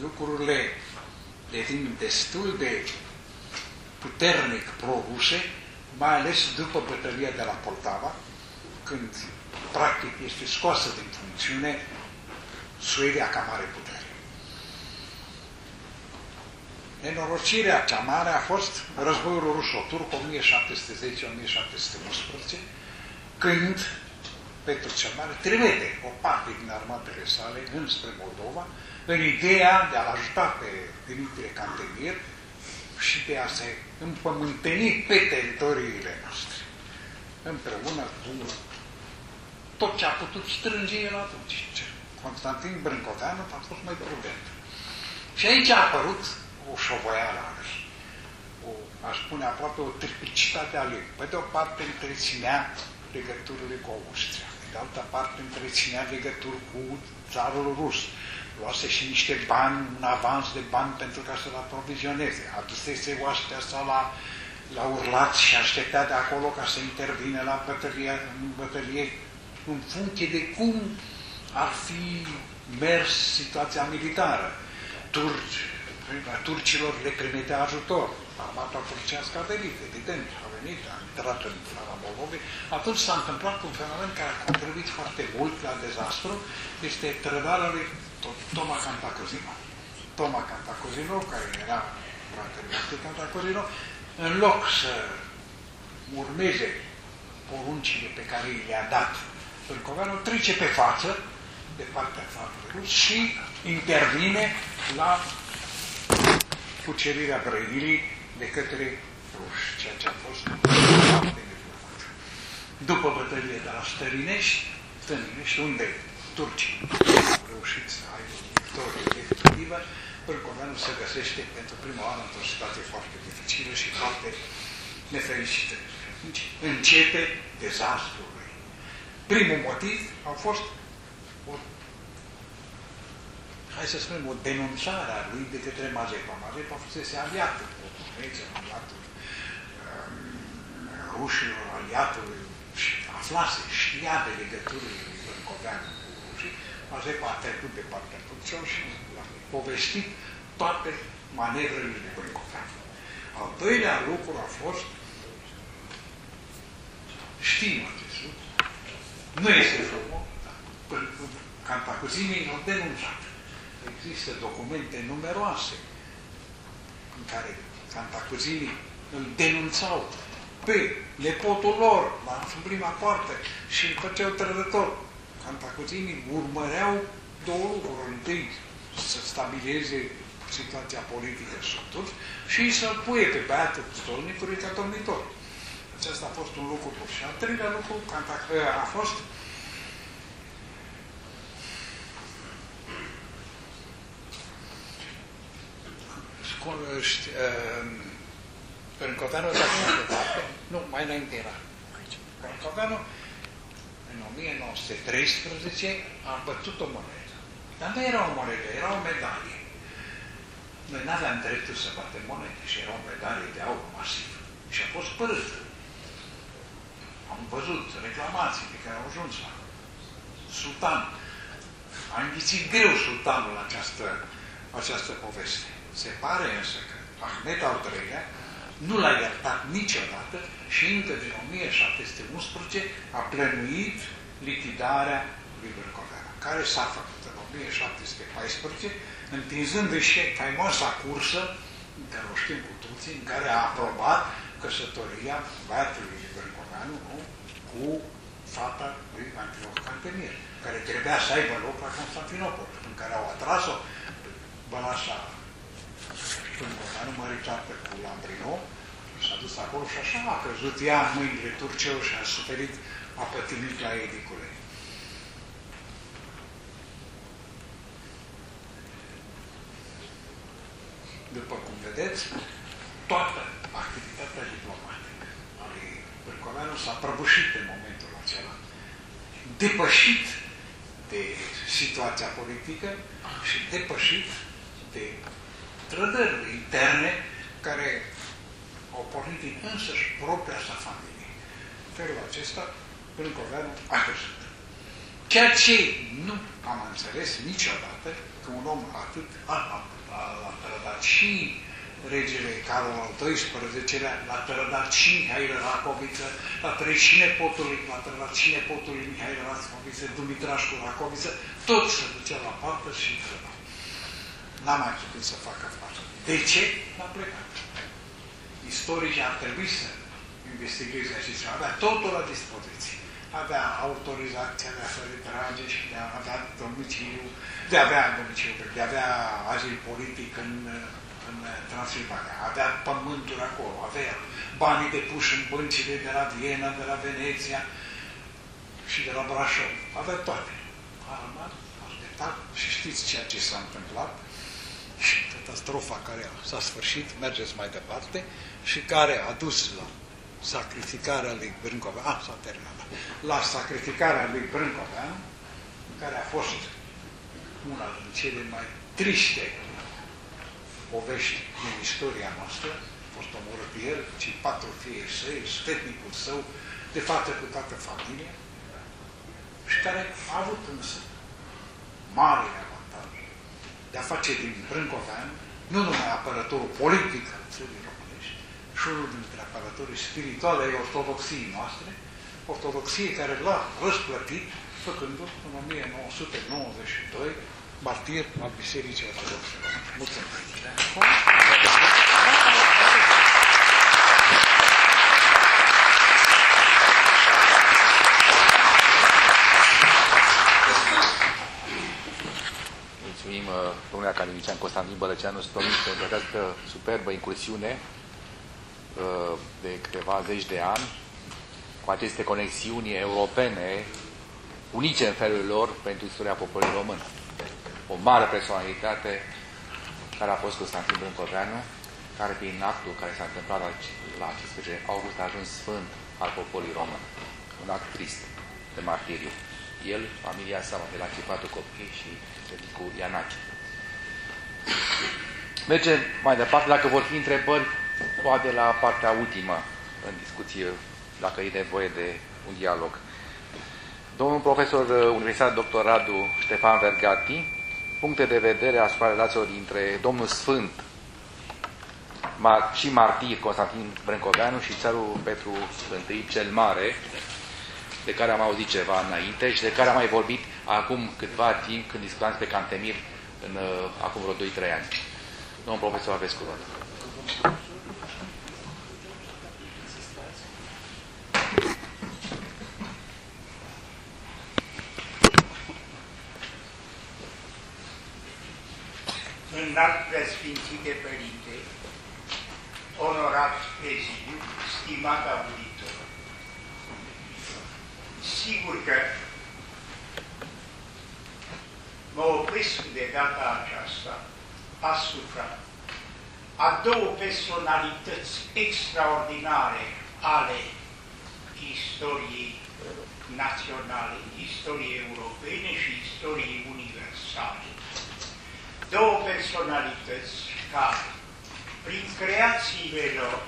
Lucrurile devin destul de puternic pro-ruse, mai ales după bătălia de la Poltava, când practic este scoasă din funcțiune Suedia ca mare putere. Nenorocirea cea mare a fost războiul ruso-turc 1710-1711, când Petru cel Mare trimite o parte din armatele sale înspre Moldova, în ideea de a-l ajuta pe Dimitrie Cantemir și de a se împământeni pe teritoriile noastre, împreună cu tot ce a putut strânge el atunci. Constantin Brâncoveanu a fost mai prudent. Și aici a apărut o șovoială aș lui. O, aș spune aproape o triplicitate a lui. Pe de o parte întreținea legăturile cu Austria, pe de altă parte întreținea legături cu țarul rus, luase și niște bani, un avans de bani pentru ca să-l aprovizioneze. Adusese oaștea sa la, la urlat și așteptea de acolo ca să intervine la bătălie, în bătălie în funcție de cum ar fi mers situația militară. Turci, turcilor le primite ajutor. Armata turcească a venit, evident, a venit, a intrat în țara Moldovei. Atunci s-a întâmplat un fenomen care a contribuit foarte mult la dezastru, este trădarea lui Toma Cantacuzino. Toma Cantacuzino, care era fratele lui Cantacuzino, în loc să urmeze poruncile pe care le-a dat Bârcoveanu, trece pe față, de partea țarului și intervine la cucerirea Brăilii de către ruși, ceea ce a fost foarte neplăcut. După bătălie de la Stărinești, Stărinești, unde turcii au reușit să aibă victorie definitivă, Bârcoveanu se găsește pentru prima oară într-o situație foarte dificilă și foarte nefericită. Deci, începe dezastrul lui. Primul motiv a fost o, hai să spunem, o denunțare a lui de către Mazepa. Mazepa fusese aliat cu Tunisia, aliatul um, rușilor, aliatul și aflase, știa de legăturile lui Bărcoveanu cu rușii. Mazepa a trecut de partea turcilor și a povestit toate manevrele lui Bărcoveanu. Al doilea lucru a fost, știm acest lucru, nu este frumos, Cantacuzinii au denunțat. Există documente numeroase în care Cantacuzinii îl denunțau pe nepotul lor la prima parte și îl făceau trădător. Cantacuzinii urmăreau două lucruri. Întâi să stabileze situația politică sub tot și să-l puie pe băiatul stolnicului ca domnitor. Acesta a fost un lucru bun. Și al treilea lucru a fost Părâncoveanu s-a departe. Nu, mai înainte era. Părâncoveanu, în 1913, a bătut o monedă. Dar nu era o monedă, era o medalie. Noi nu aveam dreptul să batem monede și era o medalie de aur masiv. Și a fost părâtă. Am văzut reclamații pe care au ajuns la sultan. A înghițit greu sultanul această, această poveste. Se pare însă că Ahmed al III-lea nu l-a iertat niciodată și încă din 1711 a plănuit lichidarea lui Bârcoveanu, care s-a făcut în 1714, întinzându-și faimoasa cursă, în care o știm cu toții, în care a aprobat căsătoria băiatului lui Bârcoveanu cu fata lui Antioch Cantemir, care trebuia să aibă loc la Constantinopol, în care au atras-o Bălașa Bârcoveanu măritat cu Lambrino, s-a dus acolo și așa a căzut ea în mâinile turceu și a suferit, a pătimit la edicule. După cum vedeți, toată activitatea diplomatică a lui Bârcoveanu s-a prăbușit în momentul acela, depășit de situația politică și depășit de trădările interne care au pornit din însăși propria sa familie. În felul acesta, Brâncoveanu a căzut. Ceea ce nu am înțeles niciodată că un om atât a, a, a, a, a, și regele Carol al XII-lea, l-a trădat și Mihail Racoviță, l-a trăit și nepotul lui, l-a trădat și nepotul lui Mihail Racoviță, Dumitrașcu Racoviță, tot se ducea la parte și trăda. N-a mai putut să facă față. De ce? L-a plecat. Istoricii ar trebui să investigheze acest avea totul la dispoziție. Avea autorizația de a se retrage și de a avea domiciliu, de a avea domiciliu, de a avea azil politic în în Transilvania, avea pământuri acolo, avea banii de puși în băncile de la Viena, de la Veneția și de la Brașov. Avea toate. A rămas, așteptat și știți ceea ce s-a întâmplat și catastrofa care s-a sfârșit, mergeți mai departe, și care a dus la sacrificarea lui Brâncoveanu, a, s-a terminat, la sacrificarea lui Brâncoveanu, care a fost una din cele mai triste povești din istoria noastră, a fost omorât el, ci patru fii săi, sfetnicul său, de față cu toată familia, și care a avut însă mare avantaj de a face din Brâncovean nu numai apărătorul politic al țării românești, și unul dintre apărătorii spirituale ai ortodoxiei noastre, ortodoxie care l-a răsplătit făcându-l în 1992 martir al Bisericii Ortodoxe Mulțumesc! Mulțumim, uh, domnule academician Constantin Bălăceanu Stomic, pentru această superbă incursiune uh, de câteva zeci de ani cu aceste conexiuni europene unice în felul lor pentru istoria poporului român. O mare personalitate care a fost Constantin Brâncoveanu, care prin actul care s-a întâmplat la 15 august a ajuns sfânt al poporului român. Un act trist de martiriu. El, familia sa, de la Cipatul Copii și Sfânticu Ianache. Mergem mai departe, dacă vor fi întrebări, poate la partea ultimă în discuție, dacă e nevoie de un dialog. Domnul profesor universitar dr. Radu Ștefan Vergati puncte de vedere asupra relațiilor dintre Domnul Sfânt și martir Constantin Brâncoveanu și țarul Petru I cel Mare, de care am auzit ceva înainte și de care am mai vorbit acum câtva timp când discutam pe Cantemir în, uh, acum vreo 2-3 ani. Domnul profesor, aveți cuvântul. înalt preasfințite Părinte, onorat prezidiu, stimat auditor. Sigur că mă opresc de data aceasta asupra a două personalități extraordinare ale istoriei naționale, istoriei europene și istoriei universale. Două personalități care, prin creațiile lor,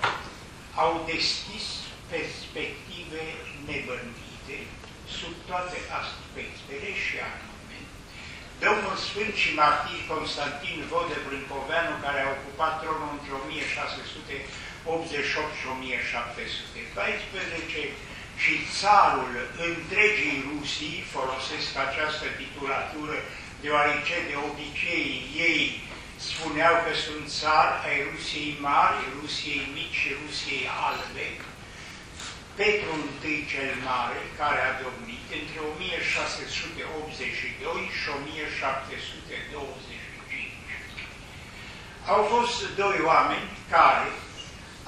au deschis perspective nebănuite sub toate aspectele și anume Domnul Sfânt și Martir Constantin Vodă Brâncoveanu, care a ocupat tronul între 1688 și 1714, și țarul întregii Rusii, folosesc această titulatură deoarece de obicei ei spuneau că sunt țar ai Rusiei mari, Rusiei mici și Rusiei albe, Petru I cel Mare, care a domnit între 1682 și 1725. Au fost doi oameni care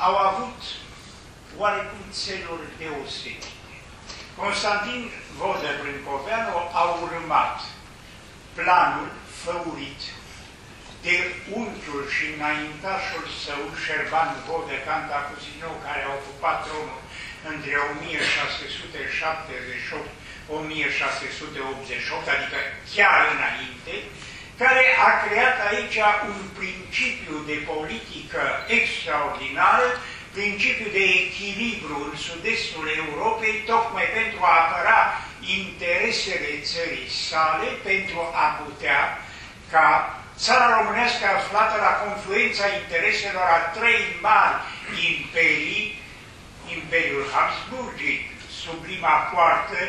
au avut oarecum țeluri deosebite. Constantin Vodă Brâncoveanu a urmat planul făurit de unchiul și înaintașul său, Șerban Vodă Cantacuzino, care a ocupat tronul între 1678-1688, adică chiar înainte, care a creat aici un principiu de politică extraordinară, principiu de echilibru în sud-estul Europei, tocmai pentru a apăra interesele țării sale pentru a putea ca țara românească aflată la confluența intereselor a trei mari imperii, Imperiul Habsburgic, sublima poartă,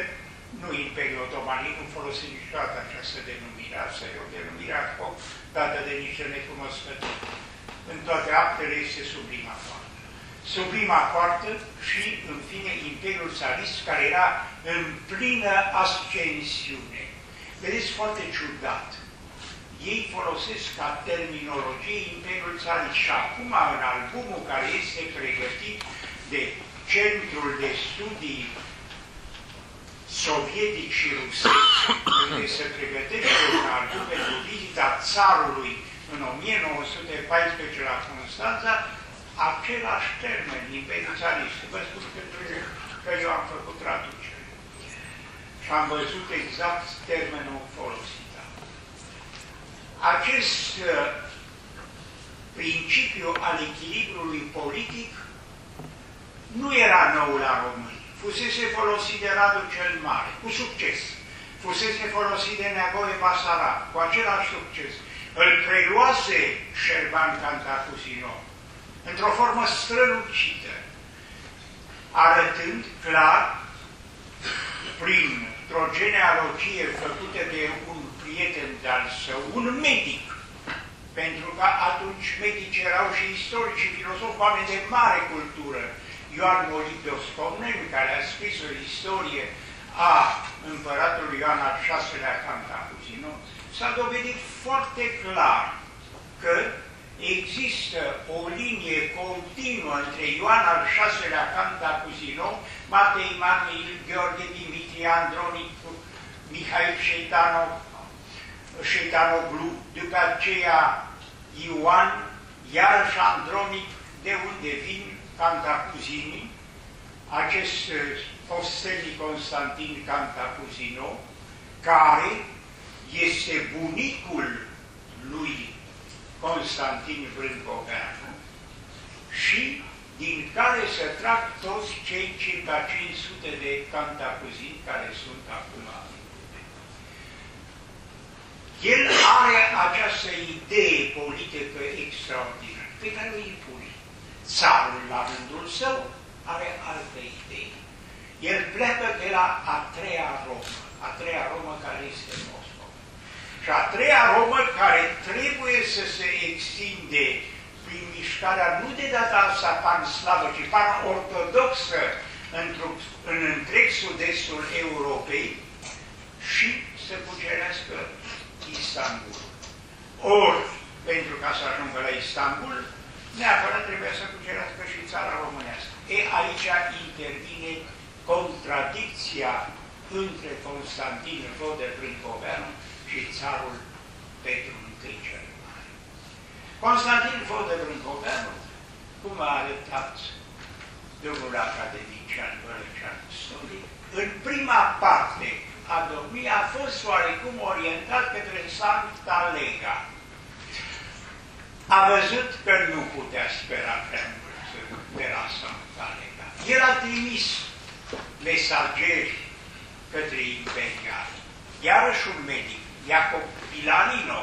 nu Imperiul Otoman, nu folosim niciodată această denumire, asta e o denumire ad hoc dată de niște necunoscători. În toate actele este sublima poartă. Sublima poartă și, în fine, Imperiul Țarist, care era în plină ascensiune. Vedeți, foarte ciudat. Ei folosesc ca terminologie Imperiul Țarist și acum, în albumul care este pregătit de Centrul de Studii sovietici și rusești, unde se pregătește un album pentru vizita țarului în 1914 la Constanța, același termen, Imperiul Țarist. Vă spun pentru că eu am făcut traducere. Și am văzut exact termenul folosit. Acest uh, principiu al echilibrului politic nu era nou la români fusese folosit de Radu cel Mare, cu succes. Fusese folosit de Neagoe Basarab, cu același succes. Îl preluase Șerban Cantacuzino, într-o formă strălucită, arătând clar, prin o genealogie făcută de un prieten de-al său, un medic, pentru că atunci medici erau și istorici și filosofi, oameni de mare cultură, Ioan Moripios Comneni, care a scris o istorie a împăratului Ioan al VI-lea Cantacuzino, s-a dovedit foarte clar că există o linie continuă între Ioan al VI-lea Cantacuzino, Matei Marmil, Gheorghe Dimitrie, Andronic, Mihail Șeitanov, Șeitanoglu, după aceea Ioan, iarăși Andronic, de unde vin Cantacuzini, acest Fostelli Constantin Cantacuzino, care este bunicul lui Constantin Brâncoveanu și din care se trag toți cei circa 500 de cantacuzini care sunt acum El are această idee politică extraordinară pe care o impune. Țarul, la rândul său, are alte idei. El pleacă de la a treia Romă, a treia Romă care este Moscova. Și a treia Romă care trebuie să se extinde prin mișcarea nu de data asta pan-slavă, ci pan-ortodoxă în întreg sud-estul Europei și să cucerească Istanbul. Ori, pentru ca să ajungă la Istanbul, neapărat trebuie să cucerească și țara românească. E, aici intervine contradicția între Constantin Rode Brâncoveanu și țarul Petru I cel Mare. Constantin Rode Brâncoveanu, cum a arătat domnul academician Bărăcean Stolic, în prima parte a domnii a fost oarecum orientat către Santa Lega, a văzut că nu putea spera prea mult de la Santa Lega. El a trimis mesageri către imperial. Iarăși un medic, Iacob Pilanino,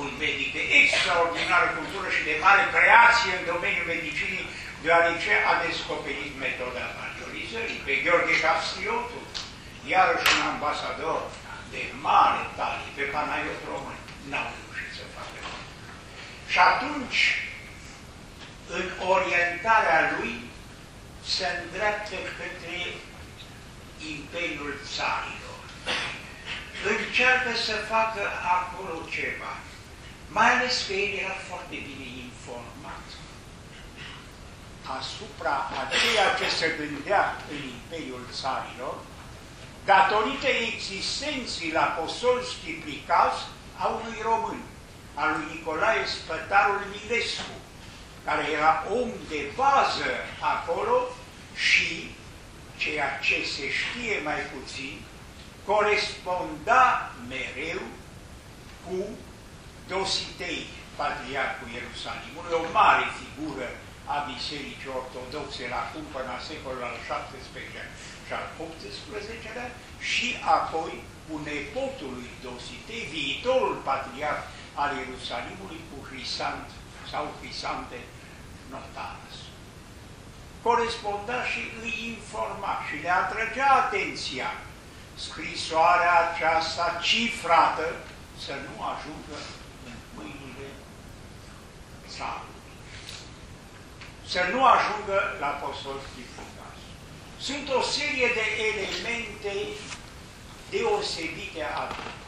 un medic de extraordinară cultură și de mare creație în domeniul medicinii, deoarece a descoperit metoda majorizării. Pe Gheorghe Castriotu, iarăși un ambasador de mare talie, pe Panaiot Român, n-au și atunci, în orientarea lui, se îndreaptă către Imperiul Țarilor. Încearcă să facă acolo ceva. Mai ales că el era foarte bine informat asupra a ceea ce se gândea în Imperiul Țarilor, datorită existenței la Posolski Pricaz a unui român al lui Nicolae Spătarul Milescu, care era om de bază acolo și, ceea ce se știe mai puțin, coresponda mereu cu Dositei, patriarhul Ierusalimului, o mare figură a Bisericii Ortodoxe la cumpăna secolul al XVII și al XVIII-lea și apoi cu nepotul lui Dosite, viitorul patriarh al Ierusalimului cu Hrisant sau Hrisante Notaras. Coresponda și îi informa și le atrăgea atenția scrisoarea aceasta cifrată să nu ajungă în mâinile țarului. Să nu ajungă la postul difugați. Sunt o serie de elemente deosebite atunci.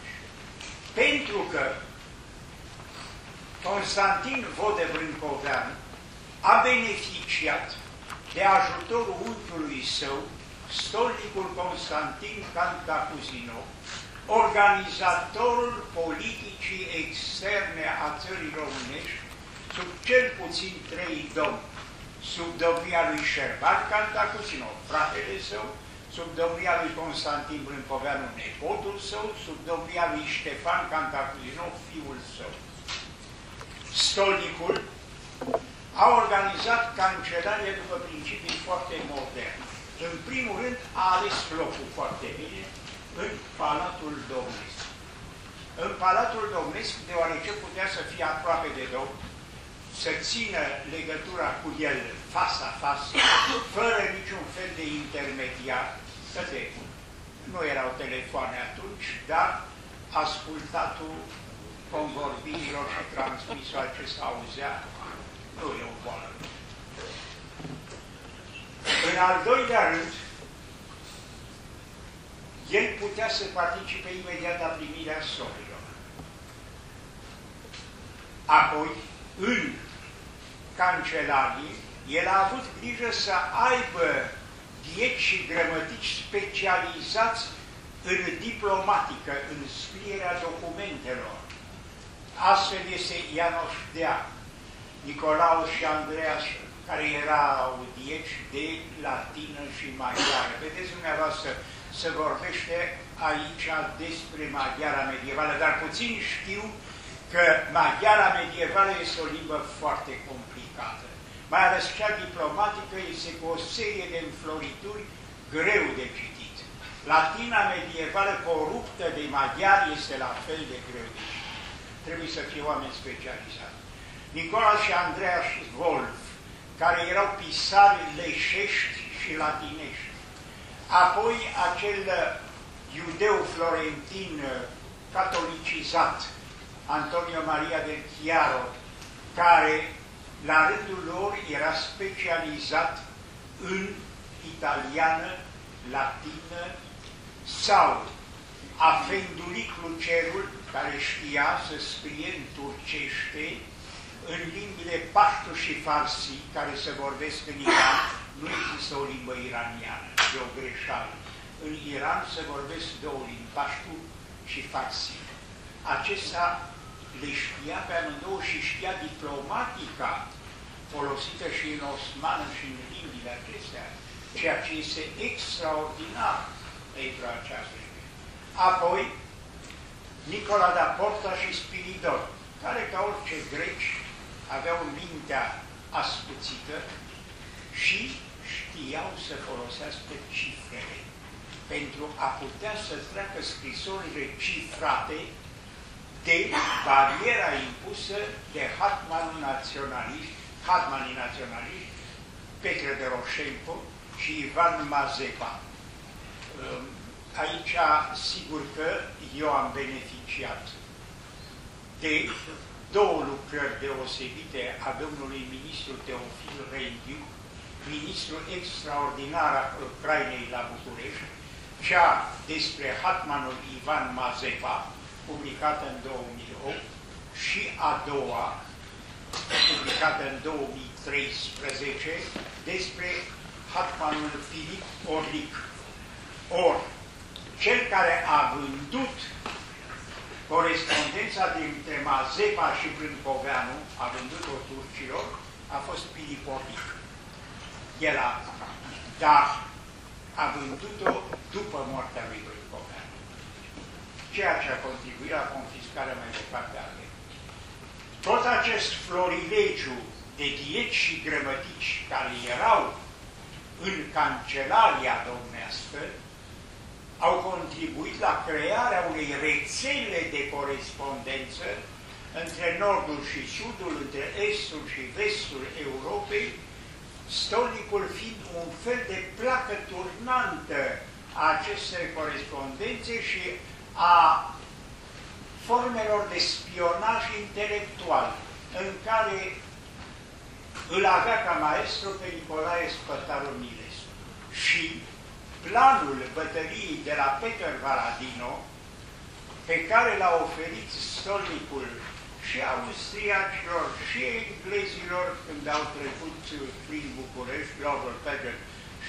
Pentru că Constantin Vodevrâncovean a beneficiat de ajutorul unchiului său, stolnicul Constantin Cantacuzino, organizatorul politicii externe a țării românești, sub cel puțin trei domni, sub domnia lui Șerban Cantacuzino, fratele său, sub domnia lui Constantin Brâncoveanu, nepotul său, sub domnia lui Ștefan Cantacuzino, fiul său. Stolnicul a organizat cancelarie după principii foarte moderne. În primul rând a ales locul foarte bine în Palatul Domnesc. În Palatul Domnesc, deoarece putea să fie aproape de Domn, să țină legătura cu el fața față, fără niciun fel de intermediar, de nu erau telefoane atunci, dar ascultatul convorbirilor și transmisul ce se auzea, nu e o boală. În al doilea rând, el putea să participe imediat la primirea sorilor. Apoi, în cancelarie, el a avut grijă să aibă dieci și grămătici specializați în diplomatică, în scrierea documentelor. Astfel este Ianoș Dea, Nicolau și Andreas, care erau dieci de latină și maghiară. Vedeți dumneavoastră, se vorbește aici despre maghiara medievală, dar puțin știu că maghiara medievală este o limbă foarte complicată. Mai ales cea diplomatică este cu o serie de înflorituri greu de citit. Latina medievală coruptă de maghiari este la fel de greu de citit. Trebuie să fie oameni specializați. Nicola și Andreas Wolf, care erau pisari leșești și latinești. Apoi acel iudeu florentin catolicizat, Antonio Maria del Chiaro, care la rândul lor era specializat în italiană, latină sau Afendulic Lucerul, care știa să scrie în turcește, în limbile paștu și farsi, care se vorbesc în Iran, nu există o limbă iraniană, e o greșeală. În Iran se vorbesc două limbi, paștu și farsi. Acesta le știa pe amândouă și știa diplomatica folosită și în osmană și în limbile acestea, ceea ce este extraordinar pentru această Apoi, Nicola da Porta și Spiridon, care ca orice greci aveau mintea ascuțită și știau să folosească cifrele pentru a putea să treacă scrisorile cifrate de bariera impusă de Hatmanul naționalist, Hatmanii naționaliști, Petre de Roșenko și Ivan Mazepa. Aici, sigur că eu am beneficiat de două lucrări deosebite a domnului ministru Teofil Rendiu, ministru extraordinar al Ucrainei la București, cea despre Hatmanul Ivan Mazepa, publicată în 2008, și a doua, publicată în 2013, despre Hatmanul Filip Orlic. Or, cel care a vândut corespondența dintre Mazepa și Brâncoveanu, a vândut-o turcilor, a fost Filip Orlic. El a, dar a vândut-o după moartea lui Brâncoveanu, ceea ce a contribuit la confiscarea mai departe a tot acest florilegiu de dieci și grămătici care erau în cancelaria domnească, au contribuit la crearea unei rețele de corespondență între nordul și sudul, între estul și vestul Europei, stolnicul fiind un fel de placă turnantă a acestei corespondențe și a formelor de spionaj intelectual în care îl avea ca maestru pe Nicolae Spătarul Milescu. Și planul bătăriei de la Peter Varadino, pe care l-a oferit stolnicul și austriacilor și englezilor când au trecut prin București, Robert Peter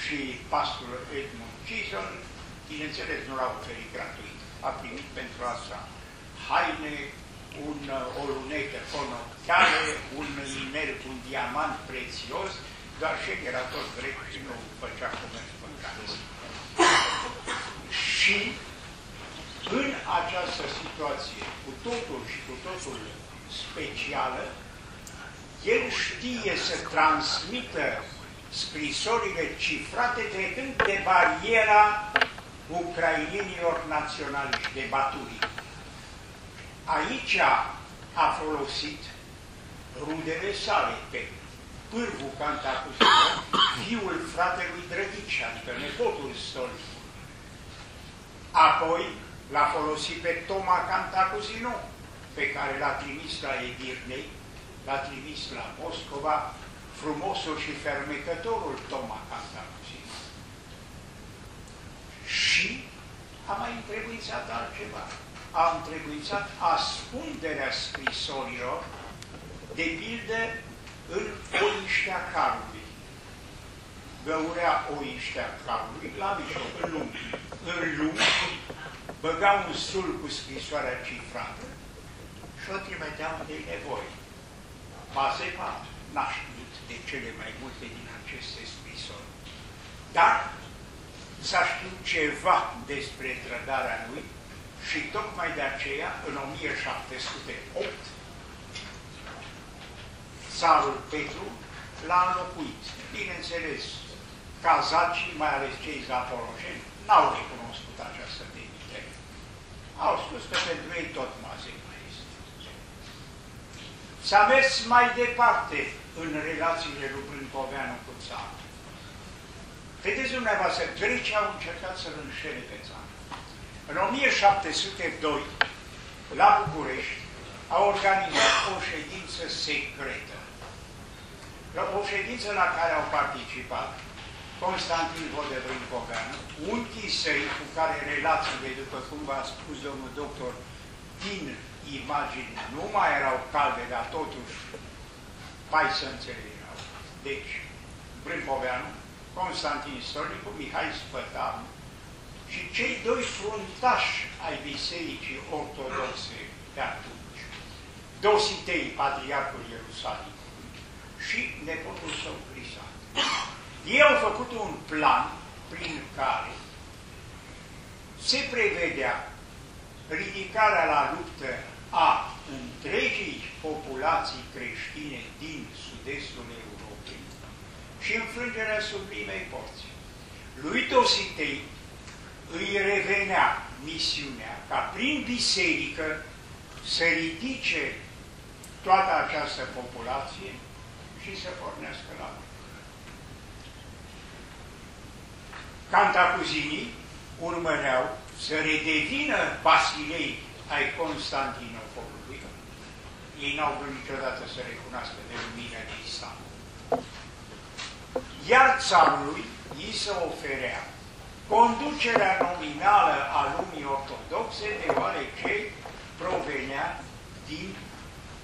și pastorul Edmund Chisholm, bineînțeles nu l-au oferit gratuit. A primit pentru asta haine, un, o lunetă conoctare, un inel cu un diamant prețios, doar și era tot grec și nu făcea comerț păcat. Și în această situație, cu totul și cu totul specială, el știe să transmită scrisorile cifrate trecând de bariera ucrainienilor naționaliști, de Baturii. Aici a folosit rudele sale pe Pârvu Cantacuzino, fiul fratelui Drăghici, adică nepotul Stolnicului. Apoi l-a folosit pe Toma Cantacuzino, pe care l-a trimis la Edirnei, l-a trimis la Moscova, frumosul și fermecătorul Toma Cantacuzino. Și a mai întrebuințat altceva. A întrebuințat ascunderea scrisorilor, de pildă în oiștea carului. Găurea oiștea carului la mijloc, în lung. În lung, băga un sul cu scrisoarea cifrată și o trimitea unde nevoie. Mazepa n-a știut de cele mai multe din aceste scrisori. Dar s-a știut ceva despre trădarea lui și tocmai de aceea, în 1708, țarul Petru l-a înlocuit. Bineînțeles, cazacii, mai ales cei zaporojeni, n-au recunoscut această demitere. Au spus că pentru ei tot Mazepa este. S-a mers mai departe în relațiile lui Brâncoveanu cu țarul. Vedeți dumneavoastră, grecii au încercat să-l înșele pe țară. În 1702, la București, a organizat o ședință secretă. O ședință la care au participat Constantin Vodevrincoveanu, unchii săi cu care relațiile, după cum v-a spus domnul doctor, din imagini nu mai erau calde, dar totuși mai să înțelegeau. Deci, Brâncoveanu, Constantin Stolicu, Mihai Spătan și cei doi fruntași ai Bisericii Ortodoxe de atunci, Dositei, Patriarhul Ierusalim și nepotul său Crisan. Ei au făcut un plan prin care se prevedea ridicarea la luptă a întregii populații creștine din sud-estul Europei și înfrângerea sublimei porții. Lui Dositei îi revenea misiunea ca prin biserică să ridice toată această populație și să pornească la luptă. Cantacuzinii urmăreau să redevină Basilei ai Constantinopolului. Ei n-au vrut niciodată să recunoască de lumina de islam. Iar țarului îi se oferea conducerea nominală a lumii ortodoxe, deoarece provenea din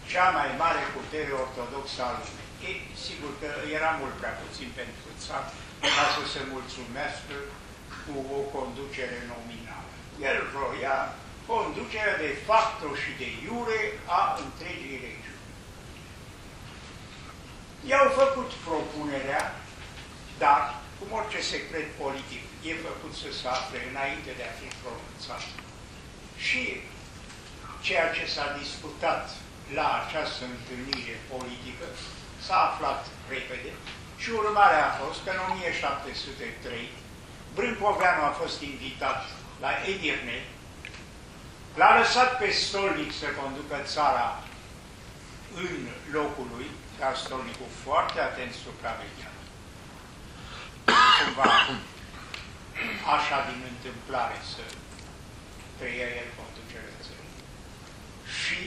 cea mai mare putere ortodoxă a lumii. E, sigur că era mult prea puțin pentru țar ca să se mulțumească cu o conducere nominală. El vroia conducerea de facto și de iure a întregii regiuni. I-au făcut propunerea, dar, cum orice secret politic, e făcut să se afle înainte de a fi pronunțat. Și ceea ce s-a discutat la această întâlnire politică s-a aflat repede și urmarea a fost că în 1703 Brâncoveanu a fost invitat la Edirne, l-a lăsat pe stolnic să conducă țara în locul lui, dar stolnicul foarte atent supravegheat. Cumva, așa din întâmplare să preia el conducerea țării. Și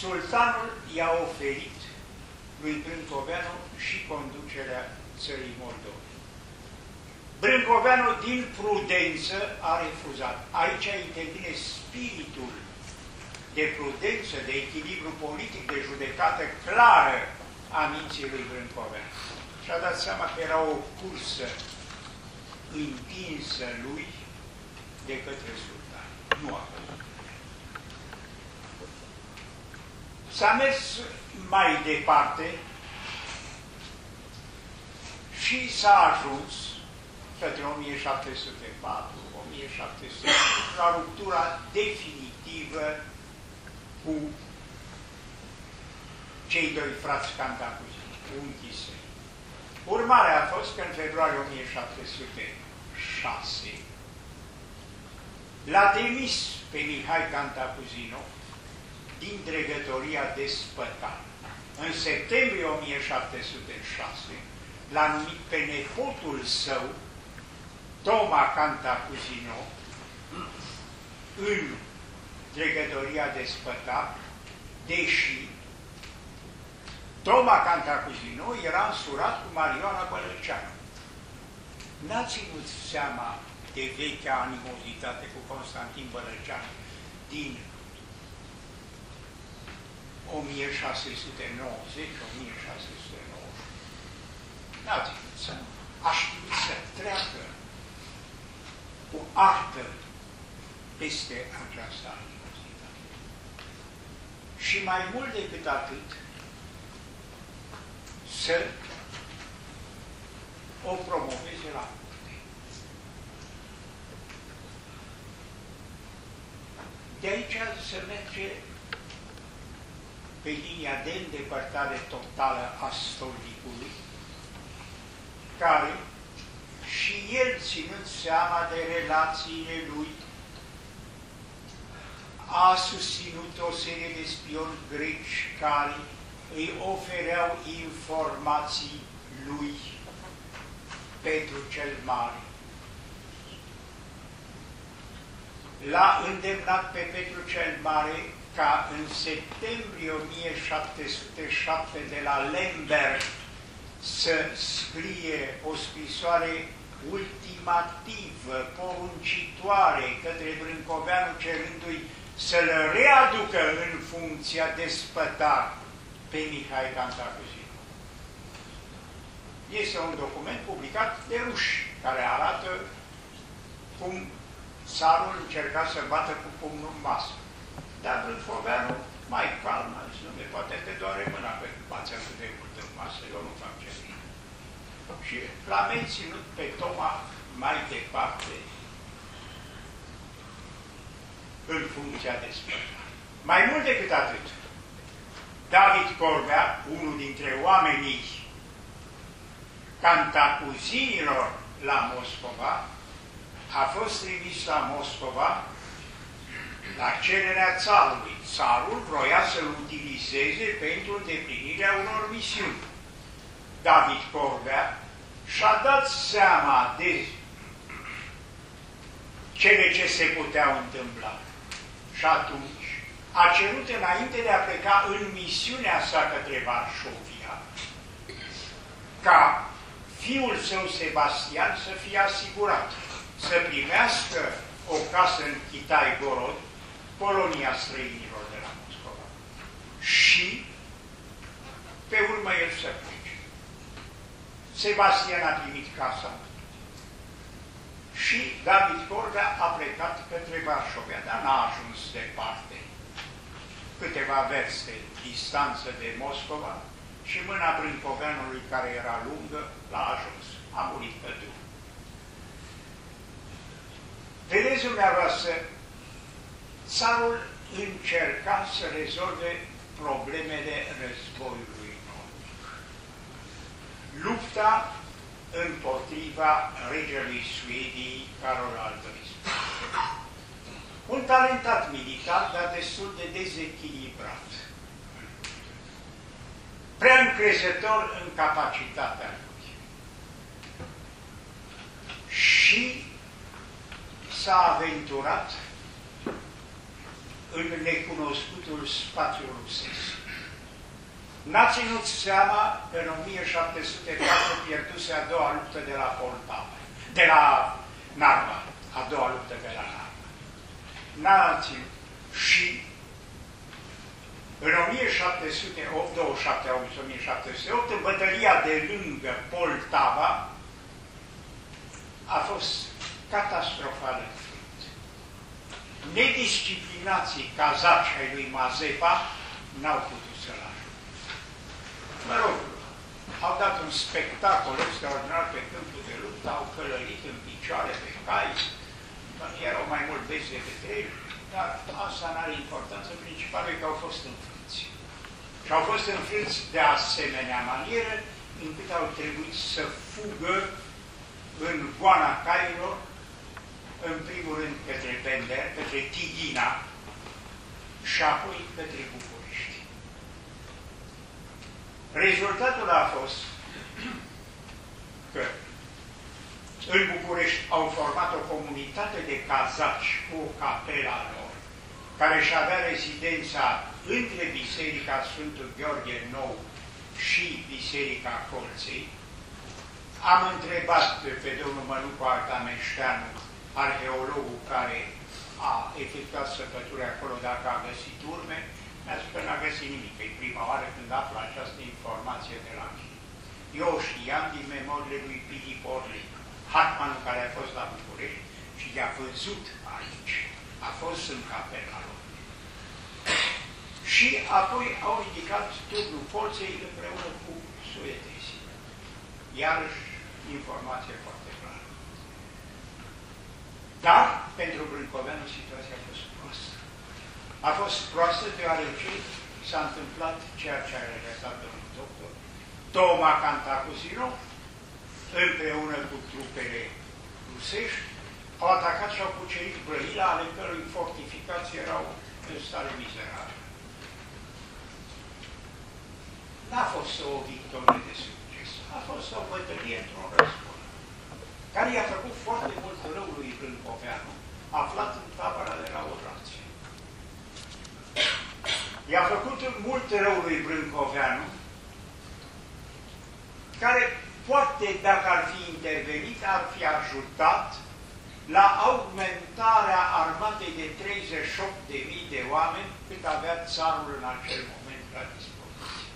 sultanul i-a oferit lui Brâncoveanu și conducerea țării Moldovei. Brâncoveanu, din prudență, a refuzat. Aici intervine spiritul de prudență, de echilibru politic, de judecată clară a minții lui Brâncoveanu. Și-a dat seama că era o cursă întinsă lui de către sultan. Nu a fost. S-a mers mai departe și s-a ajuns către 1704, 1705, la ruptura definitivă cu cei doi frați Cantacuzi, cu unchii săi. Urmarea a fost că în februarie 1706 l-a trimis pe Mihai Cantacuzino din dregătoria de spătar. În septembrie 1706 l-a numit pe nepotul său, Toma Cantacuzino, în dregătoria de spătar, deși Toma Cantacuzino era însurat cu Marioana Bălăceanu. N-a ținut seama de vechea animozitate cu Constantin Bălăceanu din 1690-1690. N-a ținut seama. Aș știut să treacă cu artă peste această animozitate. Și mai mult decât atât, să o promoveze la curte. De aici se merge pe linia de îndepărtare totală a stolnicului, care și el, ținând seama de relațiile lui, a susținut o serie de spioni greci care îi ofereau informații lui Petru cel Mare. L-a îndemnat pe Petru cel Mare ca în septembrie 1707 de la Lemberg să scrie o scrisoare ultimativă, poruncitoare către Brâncoveanu cerându-i să-l readucă în funcția de spătar pe Mihai Cantacuzino. Este un document publicat de ruși, care arată cum țarul încerca să bată cu pumnul în masă. Dar Brâncoveanu, mai calm, a zis, nu poate te doare mâna pe fața atât de mult în masă, eu nu fac ce Și l-a menținut pe Toma mai departe în funcția de spătar. Mai mult decât atât, David Corbea, unul dintre oamenii cantacuzinilor la Moscova, a fost trimis la Moscova la cererea țarului. Țarul vroia să-l utilizeze pentru îndeplinirea unor misiuni. David Corbea și-a dat seama de cele ce se puteau întâmpla. Și atunci a cerut înainte de a pleca în misiunea sa către Varșovia, ca fiul său Sebastian să fie asigurat, să primească o casă în Chitai Gorod, Polonia străinilor de la Moscova. Și pe urmă el să plece. Sebastian a primit casa și David Corda a plecat către Varșovia, dar n-a ajuns departe. Câteva verste distanță de Moscova și mâna Brâncoveanului, care era lungă, l-a ajuns. A murit pe drum. Vedeți dumneavoastră, țarul încerca să rezolve problemele războiului nordic. Lupta împotriva regelui Suediei Carol al XII. Un talentat militar, dar destul de dezechilibrat. Prea încrezător în capacitatea lui. Și s-a aventurat în necunoscutul spațiu rusesc. N-a ținut seama că în 1704 pierduse a doua luptă de la Poltava, de la Narva, a doua luptă de la Narva. N-a ținut. Și în 1708, 27 august 1708, în bătălia de lângă Poltava, a fost catastrofală nedisciplinații cazaci ai lui Mazepa n-au putut să-l ajute. Mă rog, au dat un spectacol extraordinar pe câmpul de luptă, au călărit în picioare pe cai, erau mai mult vezi decât ei, dar asta nu are importanță, principală că au fost înfrânți. Și au fost înfrânți de asemenea manieră, încât au trebuit să fugă în goana cailor, în primul rând către Bender, către Tighina și apoi către București. Rezultatul a fost că în București au format o comunitate de cazaci cu o capela lor, care își avea rezidența între Biserica Sfântul Gheorghe Nou și Biserica Colței. Am întrebat pe domnul Mănucu Artameșteanu arheologul care a efectuat săpături acolo dacă a găsit urme, mi-a spus că n-a găsit nimic, e prima oară când află această informație de la mine. Eu știam din memoriile lui Pidi Porli, Hartmanul care a fost la București și i-a văzut aici. A fost în capela lor. Și apoi au ridicat turnul forței împreună cu suedezii. Iarăși informație foarte dar, pentru Brâncoveanu, situația a fost proastă. A fost proastă deoarece s-a întâmplat ceea ce a regresat domnul doctor. Toma Cantacuzino, împreună cu trupele rusești, au atacat și au cucerit Brăila, ale cărui fortificații erau în stare mizerabilă. N-a fost o victorie de succes, a fost o bătălie într-un război care i-a făcut foarte mult rău lui Brâncoveanu, aflat în tabăra de la Orație. I-a făcut mult rău lui Brâncoveanu, care poate, dacă ar fi intervenit, ar fi ajutat la augmentarea armatei de 38.000 de oameni cât avea țarul în acel moment la dispoziție.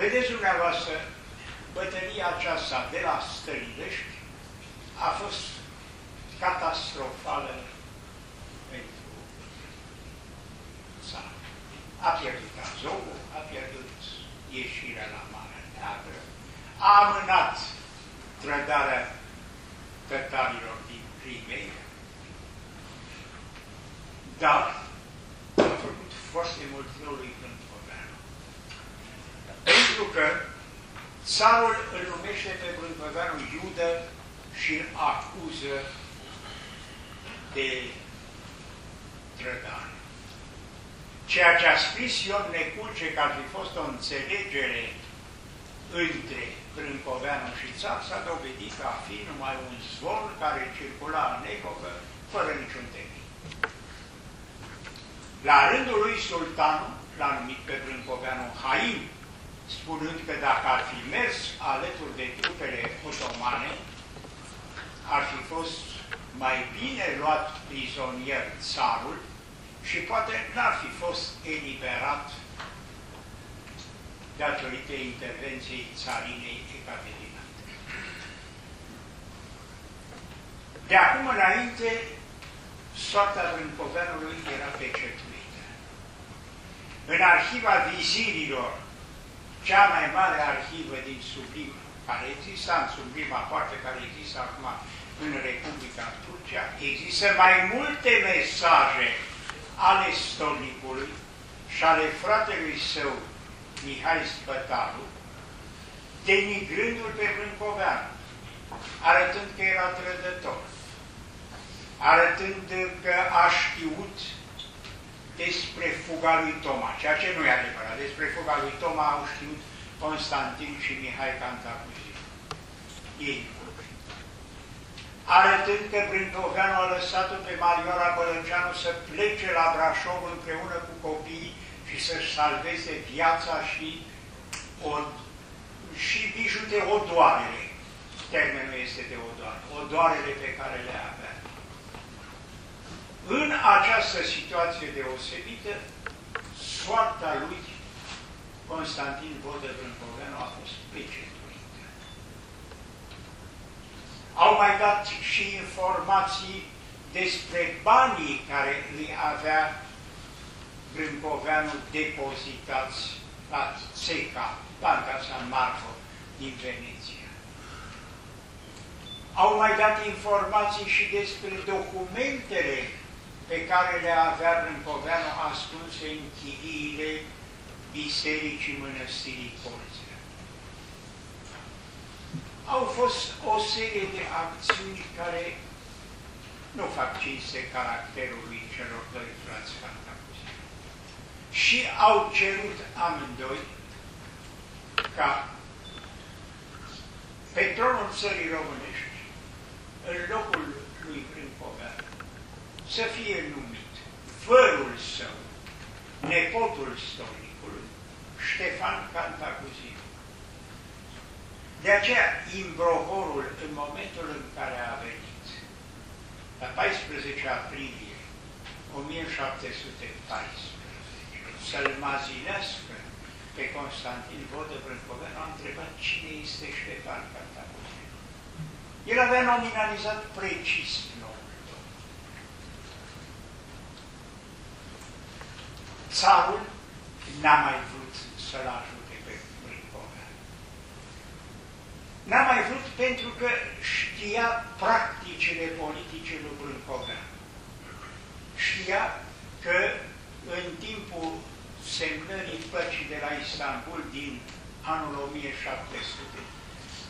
Vedeți dumneavoastră, bătălia aceasta de la Stărilești a fost catastrofală pentru țară. A pierdut Azovul, a pierdut ieșirea la Marea Neagră, a amânat trădarea tătarilor din Crimea, dar a făcut foarte mult rău lui Cântvoveanu. Pentru că Țarul îl numește pe Brâncoveanu Iudă și îl acuză de trădare. Ceea ce a scris Ion Neculce că ar fi fost o înțelegere între Brâncoveanu și țar s-a dovedit a fi numai un zvon care circula în epocă fără niciun tehnic. La rândul lui sultanul l-a numit pe Brâncoveanu Haim, spunând că dacă ar fi mers alături de trupele otomane, ar fi fost mai bine luat prizonier țarul și poate n-ar fi fost eliberat datorită intervenției țarinei Ecaterina. De acum înainte, soarta Brâncoveanului era pecetuită. În arhiva vizirilor cea mai mare arhivă din Sublim, care exista în Sublima parte, care există acum în Republica Turcia, există mai multe mesaje ale stolnicului și ale fratelui său Mihai Spătaru, denigrându-l pe Brâncoveanu, arătând că era trădător, arătând că a știut despre fuga lui Toma, ceea ce nu e adevărat. Despre fuga lui Toma au știut Constantin și Mihai Cantacuzin. Ei arătând că Brâncoveanu a lăsat-o pe Marioara Bălânceanu să plece la Brașov împreună cu copiii și să-și salveze viața și, o, și bijute odoarele. Termenul este de odoare. Odoarele pe care le avea. În această situație deosebită, soarta lui Constantin Vodă Brâncoveanu a fost precetuită. Au mai dat și informații despre banii care îi avea Brâncoveanu depozitați la SECA, Banca San Marco din Veneția. Au mai dat informații și despre documentele pe care le avea Brâncoveanu ascunse în chiriile Bisericii Mănăstirii Colțea. Au fost o serie de acțiuni care nu fac cinste caracterului celor doi frați Cantacuzi. Și au cerut amândoi ca pe tronul țării românești, în locul lui Brâncoveanu, să fie numit fărul său, nepotul stonicului, Ștefan Cantacuzin. De aceea, Imbrohorul, în momentul în care a venit, la 14 aprilie 1714, să-l mazilească pe Constantin Vodă Brâncoveanu, a întrebat cine este Ștefan Cantacuzin. El avea nominalizat precis țarul n-a mai vrut să-l ajute pe Brâncoveanu. N-a mai vrut pentru că știa practicile politice lui Brâncoveanu. Știa că în timpul semnării păcii de la Istanbul din anul 1700,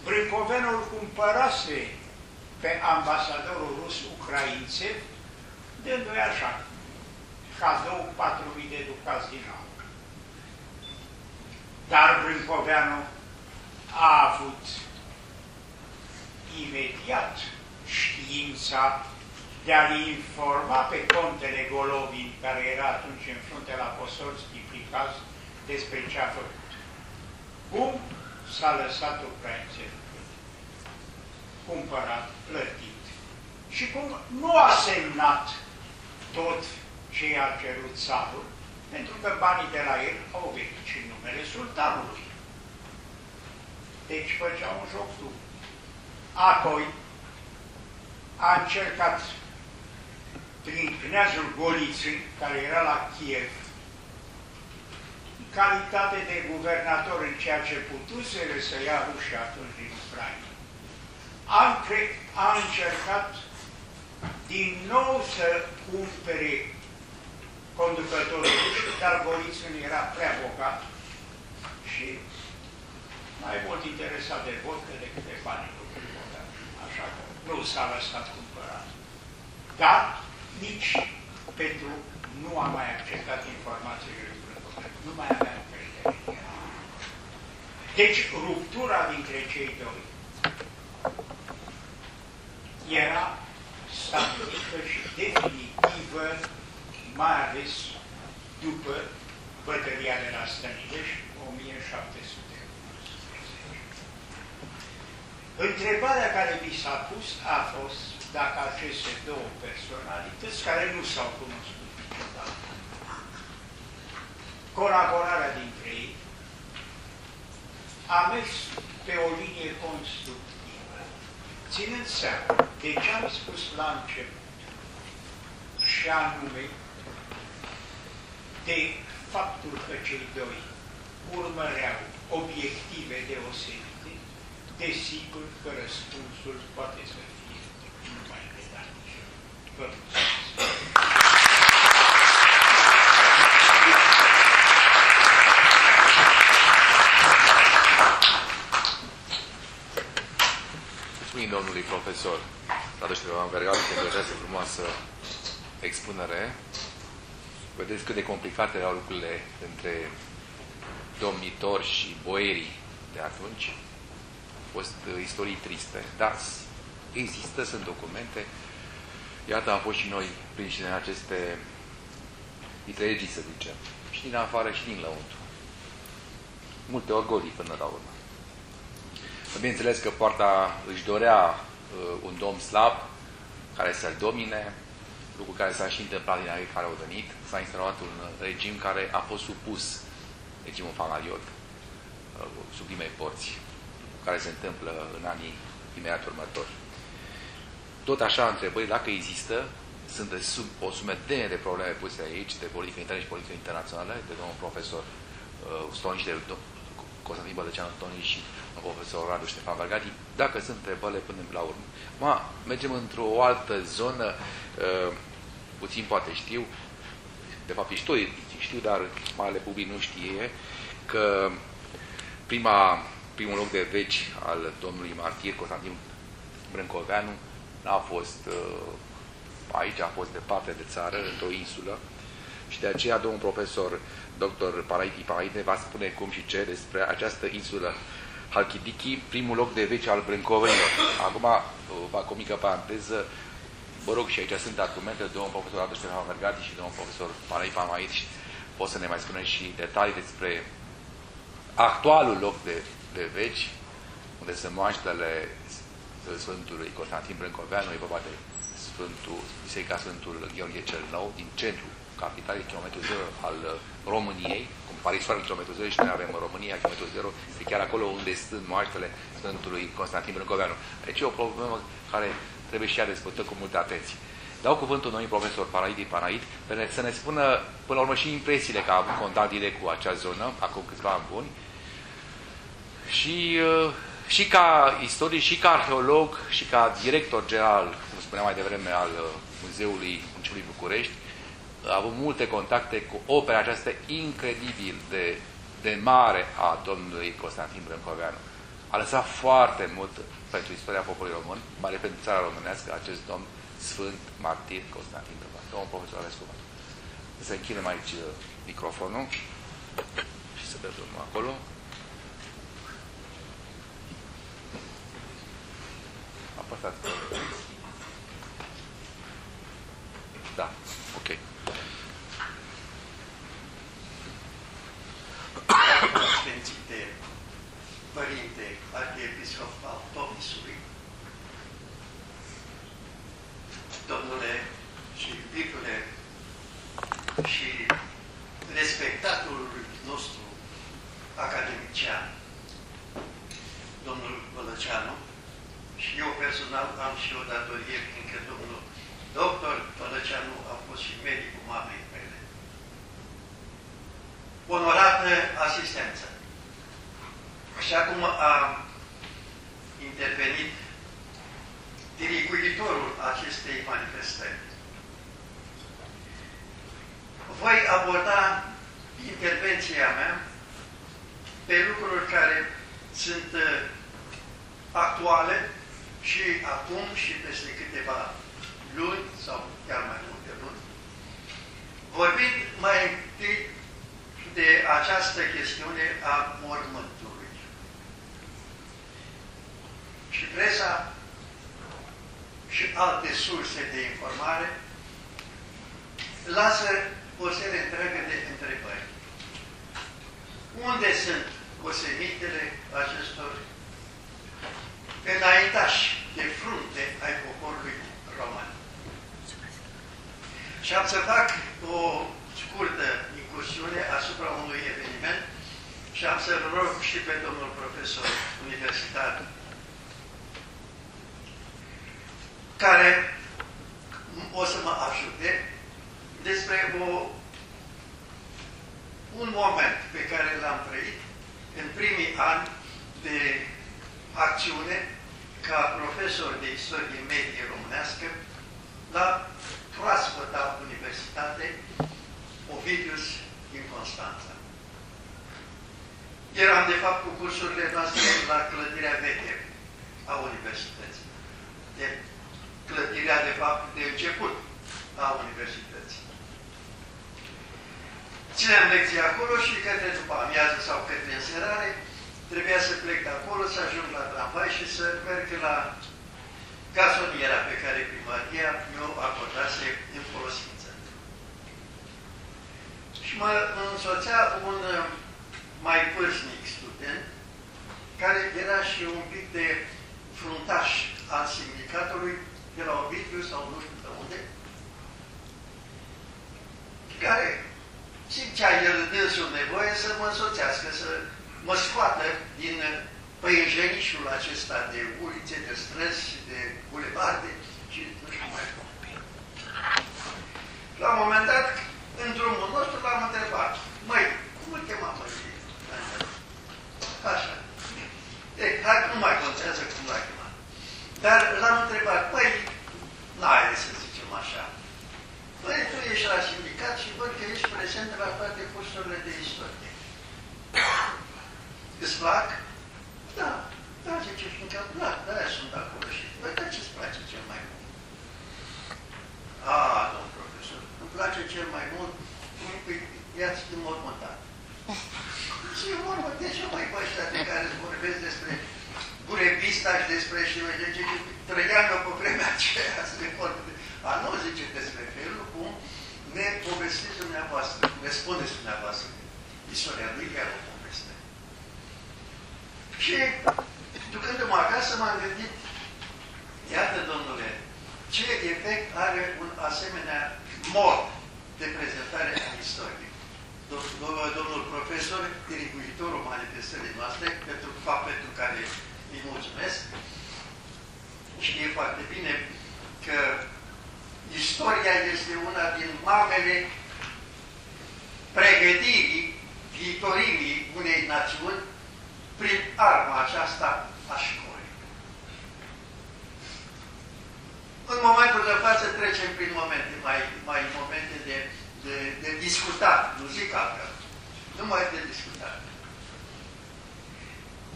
Brâncoveanu îl cumpărase pe ambasadorul rus Ucraințev, dându-i așa, cadou 4.000 de ducați din aur. Dar Brâncoveanu a avut imediat știința de a-l informa pe contele Golovin, care era atunci în frunte la Posorski Pricaz, despre ce a făcut. Cum s-a lăsat Ucraințel cumpărat, plătit și cum nu a semnat tot ce i-a cerut țarul, pentru că banii de la el au venit și numele sultanului. Deci făcea un joc tu. Apoi a încercat prin kneazul Golițin, care era la Kiev, calitate de guvernator în ceea ce putuse să ia rușii atunci din Ucraina. A, a încercat din nou să cumpere conducătorul, dar Golițin era prea bogat și mai mult interesat de vodcă decât de banii lui Așa că nu s-a lăsat cumpărat. Dar nici pentru nu a mai acceptat informațiile lui Brâncoveanu. Nu mai avea încredere. Deci ruptura dintre cei doi era stabilită și definitivă mai ales după bătălia de la Stănileș, 1711. Întrebarea care mi s-a pus a fost dacă aceste două personalități, care nu s-au cunoscut niciodată, colaborarea dintre ei a mers pe o linie constructivă, ținând seama de ce am spus la început, și anume de faptul că cei doi urmăreau obiective deosebite, desigur că răspunsul poate să fie numai medalic. Vă mulțumesc! mulțumim domnului profesor Radoș Vanvergat pentru această frumoasă expunere. Vedeți cât de complicate erau lucrurile între domnitori și boierii de atunci. Au fost uh, istorii triste, dar există, sunt documente. Iată, am fost și noi prinși în aceste vitregii, să zicem, și din afară și din lăuntru. Multe orgolii până la urmă. Bineînțeles că poarta își dorea uh, un domn slab care să-l domine, lucru care s-a și întâmplat din anii care au venit. S-a instalat un regim care a fost supus regimul fanariot uh, sub primei porți, care se întâmplă în anii imediat următori. Tot așa, întrebări dacă există, sunt de sub, o sumedenie de probleme puse aici, de politică internă și politică internațională, de domnul profesor uh, Stonici, de Constantin Bălăceanu Toni și profesor Radu Ștefan Vargati, dacă sunt întrebările până la urmă. Ma, mergem într-o altă zonă, uh, puțin poate știu, de fapt știu, știu, dar marele public nu știe, că prima, primul loc de veci al domnului martir Constantin Brâncoveanu n-a fost uh, aici, a fost departe de țară, într-o insulă, și de aceea domnul profesor dr. Paraiti Paraite va spune cum și ce despre această insulă Halkidiki, primul loc de veci al Brâncovenilor. Acum fac o mică paranteză, vă rog și aici sunt argumente, domnul profesor Adu Ștefan Mergati și domnul profesor Paraiti Paraite și pot să ne mai spunem și detalii despre actualul loc de, de veci, unde sunt moaștele Sfântului Constantin Brâncoveanu, e vorba de Sfântul, Biserica Sfântul Gheorghe cel Nou, din centru capitalei, kilometru zero al uh, României, cum Parisoară kilometru zero și noi avem în România kilometru zero, e chiar acolo unde sunt moaștele Sfântului Constantin Brâncoveanu. Deci e o problemă care trebuie și ea dezbătută cu multă atenție. Dau cuvântul noi profesor Paraidi Paraid pentru să ne spună până la urmă și impresiile că a avut contact direct cu acea zonă, acum câțiva ani buni, și, uh, și ca istoric, și ca arheolog, și ca director general, cum spuneam mai devreme, al uh, Muzeului Municipiului București, a avut multe contacte cu opera aceasta incredibil de, de mare a domnului Constantin Brâncoveanu. A lăsat foarte mult pentru istoria poporului român, mai pentru țara românească, acest domn Sfânt Martir Constantin Brâncoveanu. Domnul profesor, aveți cuvântul. Să închidem aici uh, microfonul și să vedem acolo. Apăsați. Da, ok. Sfințite Părinte Arhiepiscop al Tomisului, domnule și iubitule și respectatul nostru academician, domnul Bălăceanu, și eu personal am și o datorie, fiindcă domnul doctor Bălăceanu a fost și medicul mamei mele. Onorată asistență. Așa cum a intervenit diriguitorul acestei manifestări. Voi aborda intervenția mea pe lucruri care sunt uh, actuale și acum și peste câteva luni sau chiar mai multe luni. Vorbind mai întâi de această chestiune a mormântului. Și presa și alte surse de informare lasă o serie întreagă de întrebări. Unde sunt osemitele acestor înaintași de frunte ai poporului român? Și am să fac o scurtă incursiune asupra unui eveniment și am să rog și pe domnul profesor universitar care o să mă ajute despre o, un moment pe care l-am trăit în primii ani de acțiune ca profesor de istorie medie românească la proaspăta universitate Ovidius din Constanța. Eram, de fapt, cu cursurile noastre la clădirea veche a universității. de clădirea, de fapt, de început a universității. Ținem lecții acolo și către după amiază sau către înserare, trebuia să plec de acolo, să ajung la tramvai și să merg la gasoniera pe care primaria mi-o acordase în folosință. Și mă însoțea un mai vârstnic student, care era și un pic de fruntaș al sindicatului de la Ovidiu sau nu știu de unde, care simțea el dânsul nevoie să mă însoțească, să mă scoată din păienjenișul acesta de ulițe, de străzi și de bulevarde și nu știu mai cum. La un moment dat, în drumul nostru, l-am întrebat, măi, cum îl chema măi? Așa. E, hai, nu mai contează cum l-a chemat. Dar l-am întrebat, măi, n-ai să zicem așa. Păi, tu ești la sindicat și văd că ești prezent la toate cursurile de istorie. Îți plac? Da, da, zice, fiindcă îmi plac, da, sunt acolo și băi, dar ce-ți place cel mai mult? A, domn profesor, îmi place cel mai mult, păi, ia-ți în mormântat. Ce vorba, de ce mai pe ăștia de care vorbesc despre burevista și despre și noi, de ce trăiam pe vremea aceea să le vorbe. A, nu zice despre felul cum ne povestiți dumneavoastră, ne spuneți dumneavoastră. Istoria lui chiar o poveste. Și ducându-mă acasă m-am gândit, iată, domnule, ce efect are un asemenea mod de prezentare a istoriei. Domnul profesor, diriguitorul manifestării noastre, pentru fapt pentru care îi mulțumesc, știe foarte bine că istoria este una din mamele pregătirii, viitorii unei națiuni prin arma aceasta a școlii. În momentul de față trecem prin momente, mai, mai momente de, de, de discutat, nu zic altfel, numai de discutat.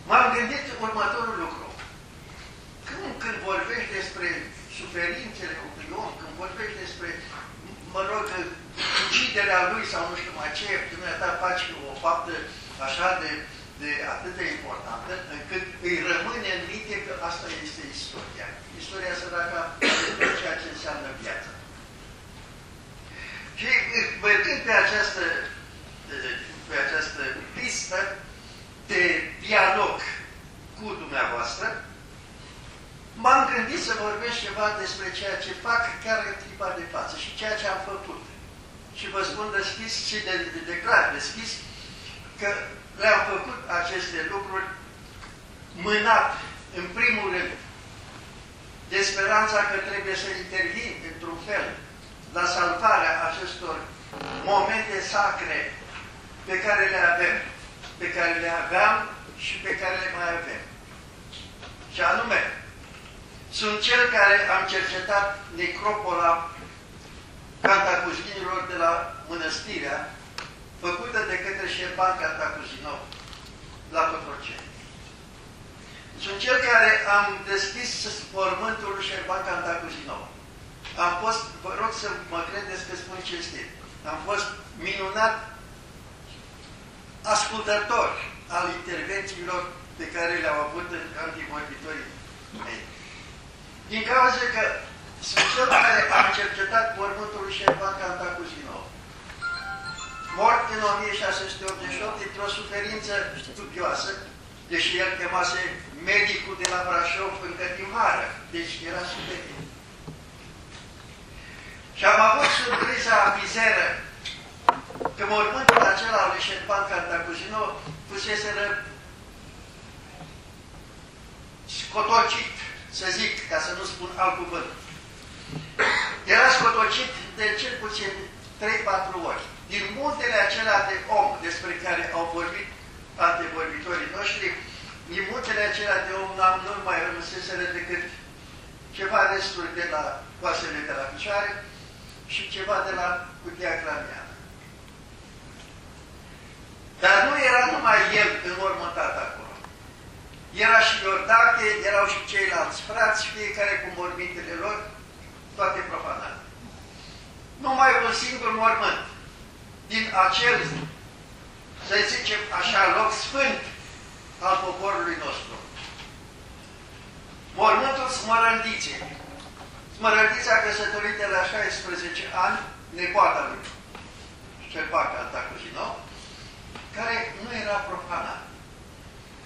M-am gândit următorul lucru. Când, când vorbești despre suferințele unui om, când vorbești despre, mă rog, uciderea lui sau nu știu mai ce, dumneata faci o faptă așa de, de atât de importantă, încât îi rămâne în minte că asta este istoria. Istoria săraca tot ceea ce înseamnă viața. Și mergând pe această, pe această pistă de dialog cu dumneavoastră, m-am gândit să vorbesc ceva despre ceea ce fac chiar în clipa de față și ceea ce am făcut. Și vă spun deschis și de, de, declar deschis că le-am făcut aceste lucruri mânat, în primul rând, de speranța că trebuie să intervin într-un fel la salvarea acestor momente sacre pe care le avem, pe care le aveam și pe care le mai avem. Și anume, sunt cel care am cercetat necropola Cantacuzginilor de la Mănăstirea, făcută de către Șerban Cantacuzinov la Cotroceni. Sunt cel care am deschis mormântul lui Șerban Cantacuzinov. Am fost, vă rog să mă credeți că spun ce este, am fost minunat ascultător al intervențiilor pe care le-au avut în antivorbitorii mei. Din cauza că sunt cel care am cercetat mormântul lui Șerban Cantacuzinov. Mort în 1688 dintr-o suferință dubioasă, deși el chemase medicul de la Brașov în cătimară, deci era și medic. Și am avut surpriza avizeră că mormântul acela lui Șerban Cantacuzinov fuseseră scotocit să zic, ca să nu spun alt cuvânt. Era scotocit de cel puțin 3-4 ori. Din multele acelea de om despre care au vorbit antevorbitorii noștri, din multele acelea de om n-am nu mai rămăseseră decât ceva resturi de la coasele de la picioare și ceva de la cutia craniană. Dar nu era numai el înmormântat acolo. Era și Iordache erau și ceilalți frați, fiecare cu mormintele lor, toate profanate. Numai un singur mormânt din acel, să zicem așa, loc sfânt al poporului nostru. Mormântul Smărândiței. Smărândița căsătorită la 16 ani, nepoata lui Șerpaca Tacușinov, care nu era profanat.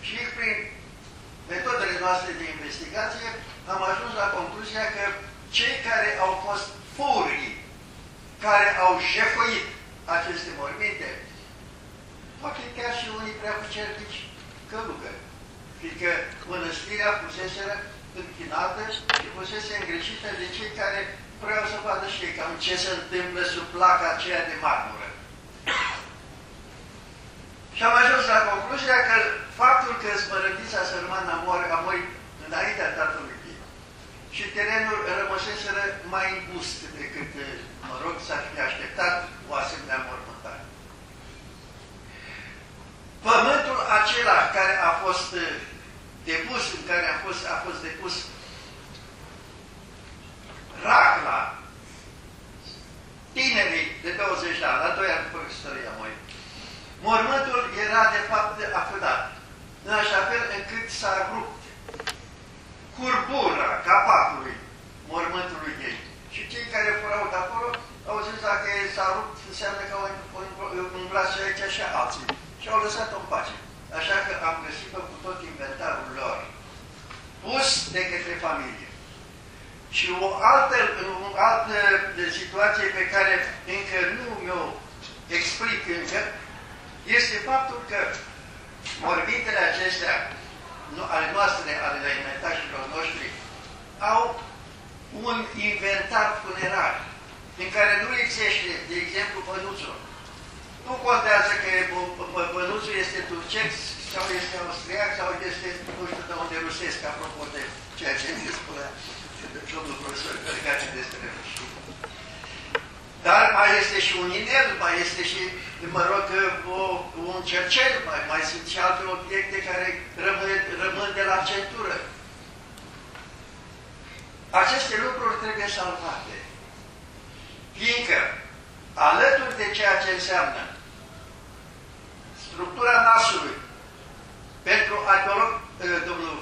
Și prin metodele noastre de investigație am ajuns la concluzia că cei care au fost furii, care au jefuit aceste morminte, poate chiar și unii prea pucernici călugări, fiindcă mănăstirea fuseseră închinată și fusese îngreșită de cei care vreau să vadă și ei cam ce se întâmplă sub placa aceea de marmură. Și am ajuns la concluzia că faptul că Smărătița Sărman a murit înaintea tatălui ei și terenul rămăseseră mai îngust decât, mă rog, s-ar fi așteptat o asemenea mormântare. Pământul acela care a fost depus, în care a fost, a fost depus racla tinerii de 20 de ani, la 2 ani după istoria moi. Mormântul era de fapt afânat, în așa fel încât s-a rupt curbura capacului mormântului ei. Și cei care furau de acolo au zis dacă s-a rupt, înseamnă că au umblat și aici și alții. Și au lăsat-o în pace. Așa că am găsit-o cu tot inventarul lor, pus de către familie. Și o altă, o altă situație pe care încă nu mi-o explic încă, este faptul că morbitele acestea, nu, ale noastre, ale alimentașilor noștri, au un inventar funerar, în care nu există, de exemplu, pănuțul. Nu contează că pănuțul este turcesc sau este austriac sau este, nu știu de unde rusesc, apropo de ceea ce mi spunea domnul profesor Călgace despre ruși. Dar mai este și un inel, mai este și, mă rog, o, un cercel, mai, mai sunt și alte obiecte care rămân, rămân de la centură. Aceste lucruri trebuie salvate. Fiindcă, alături de ceea ce înseamnă structura nasului, pentru arheolog, domnul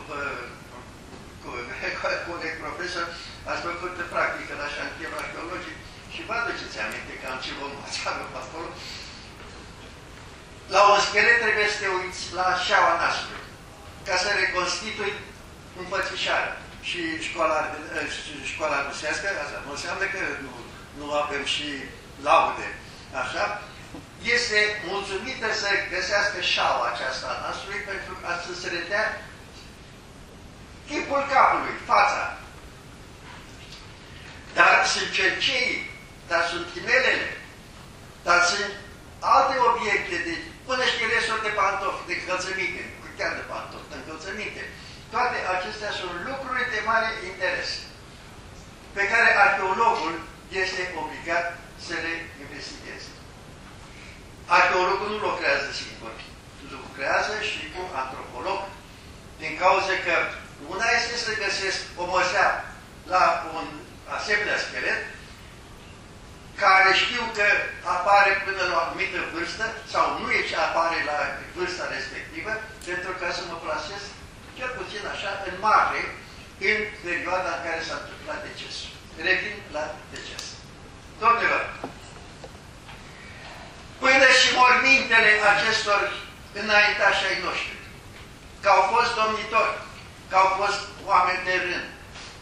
coleg profesor, ați făcut practică la șantier arheologic și vă aduceți aminte că am ceva învățat pe acolo. La un schelet trebuie să te uiți la șaua nasului, ca să reconstitui înfățișarea. Și școala, școala rusească, asta nu înseamnă că nu, nu avem și laude, așa, este mulțumită să găsească șaua aceasta a nasului pentru ca să se redea chipul capului, fața. Dar sunt cercei, dar sunt chimelele, dar sunt alte obiecte, de, până și resuri de pantofi, de încălțăminte, chiar de pantofi, de încălțăminte. Toate acestea sunt lucruri de mare interes, pe care arheologul este obligat să le investigheze. Arheologul nu lucrează singur, lucrează și cu antropolog, din cauza că una este să găsesc o măsea la un asemenea schelet, care știu că apare până la o anumită vârstă, sau nu e ce apare la vârsta respectivă, pentru ca să mă plasez cel puțin așa, în mare, în perioada în care s-a întâmplat decesul. Revin la deces. Domnilor, până și mormintele acestor înaintași ai noștri, că au fost domnitori, că au fost oameni de rând,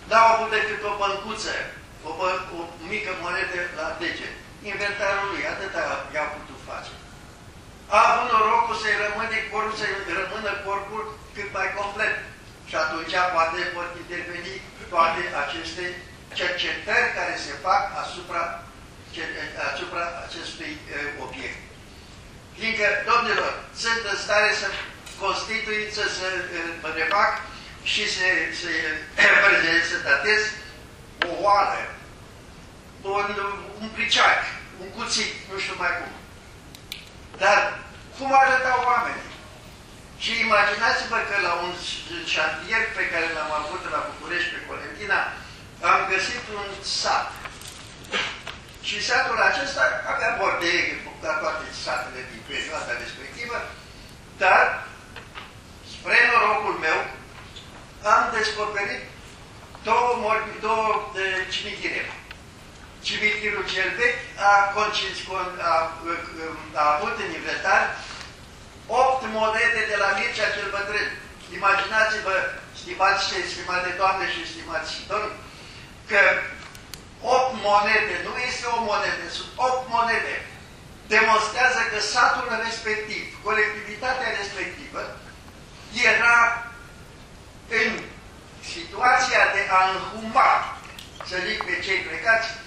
n-au avut decât o băncuță, o, bă, o mică monedă la deget. Inventarul lui, atâta i-a putut face. A avut norocul să-i rămâne corpul, să rămână corpul cât mai complet. Și atunci poate pot interveni toate aceste cercetări care se fac asupra, asupra acestui uh, obiect. Fiindcă, domnilor, sunt în stare să constitui, să se uh, refac și să, să, să, să datez o oală, un, un priceac, un cuțit, nu știu mai cum. Dar cum arătau oamenii? Și imaginați-vă că la un șantier pe care l-am avut la București, pe Colentina, am găsit un sat. Și satul acesta avea bordei, ca toate satele din perioada respectivă, dar, spre norocul meu, am descoperit două, morbi, două de cimitire. Cimitirul cel vechi a, a, a, a avut în inventar opt monede de la Mircea cel Bătrân. Imaginați-vă, stimați și stimate doamne și stimați domni, că opt monede, nu este o monedă, sunt opt monede, demonstrează că satul respectiv, colectivitatea respectivă, era în situația de a înhuma, să zic, pe cei plecați și îi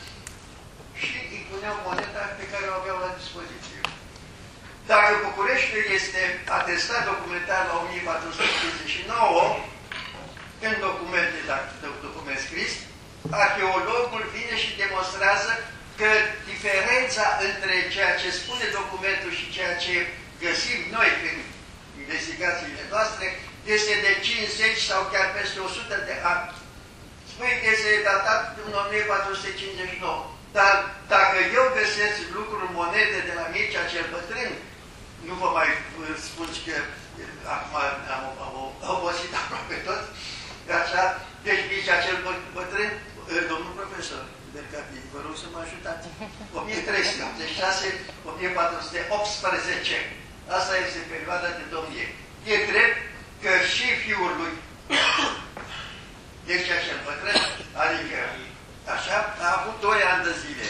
puneau moneda pe care o aveau la dispoziție. Dacă Bucureștiul este atestat documentar la 1459, în documente, document scris, arheologul vine și demonstrează că diferența între ceea ce spune documentul și ceea ce găsim noi în investigațiile noastre este de 50 sau chiar peste 100 de ani. Spune că este datat în 1459. Dar dacă eu găsesc lucruri, monede de la Mircea cel Bătrân, nu vă mai spun că acum am, am, am obosit aproape tot, așa, deci Mircea cel Bătrân, domnul profesor, Bercatin, vă rog să mă ajutați. 1386, 1418. Asta este perioada de domnie. E drept că și fiul lui, deci cel bătrân, adică așa, a avut 2 ani de zile.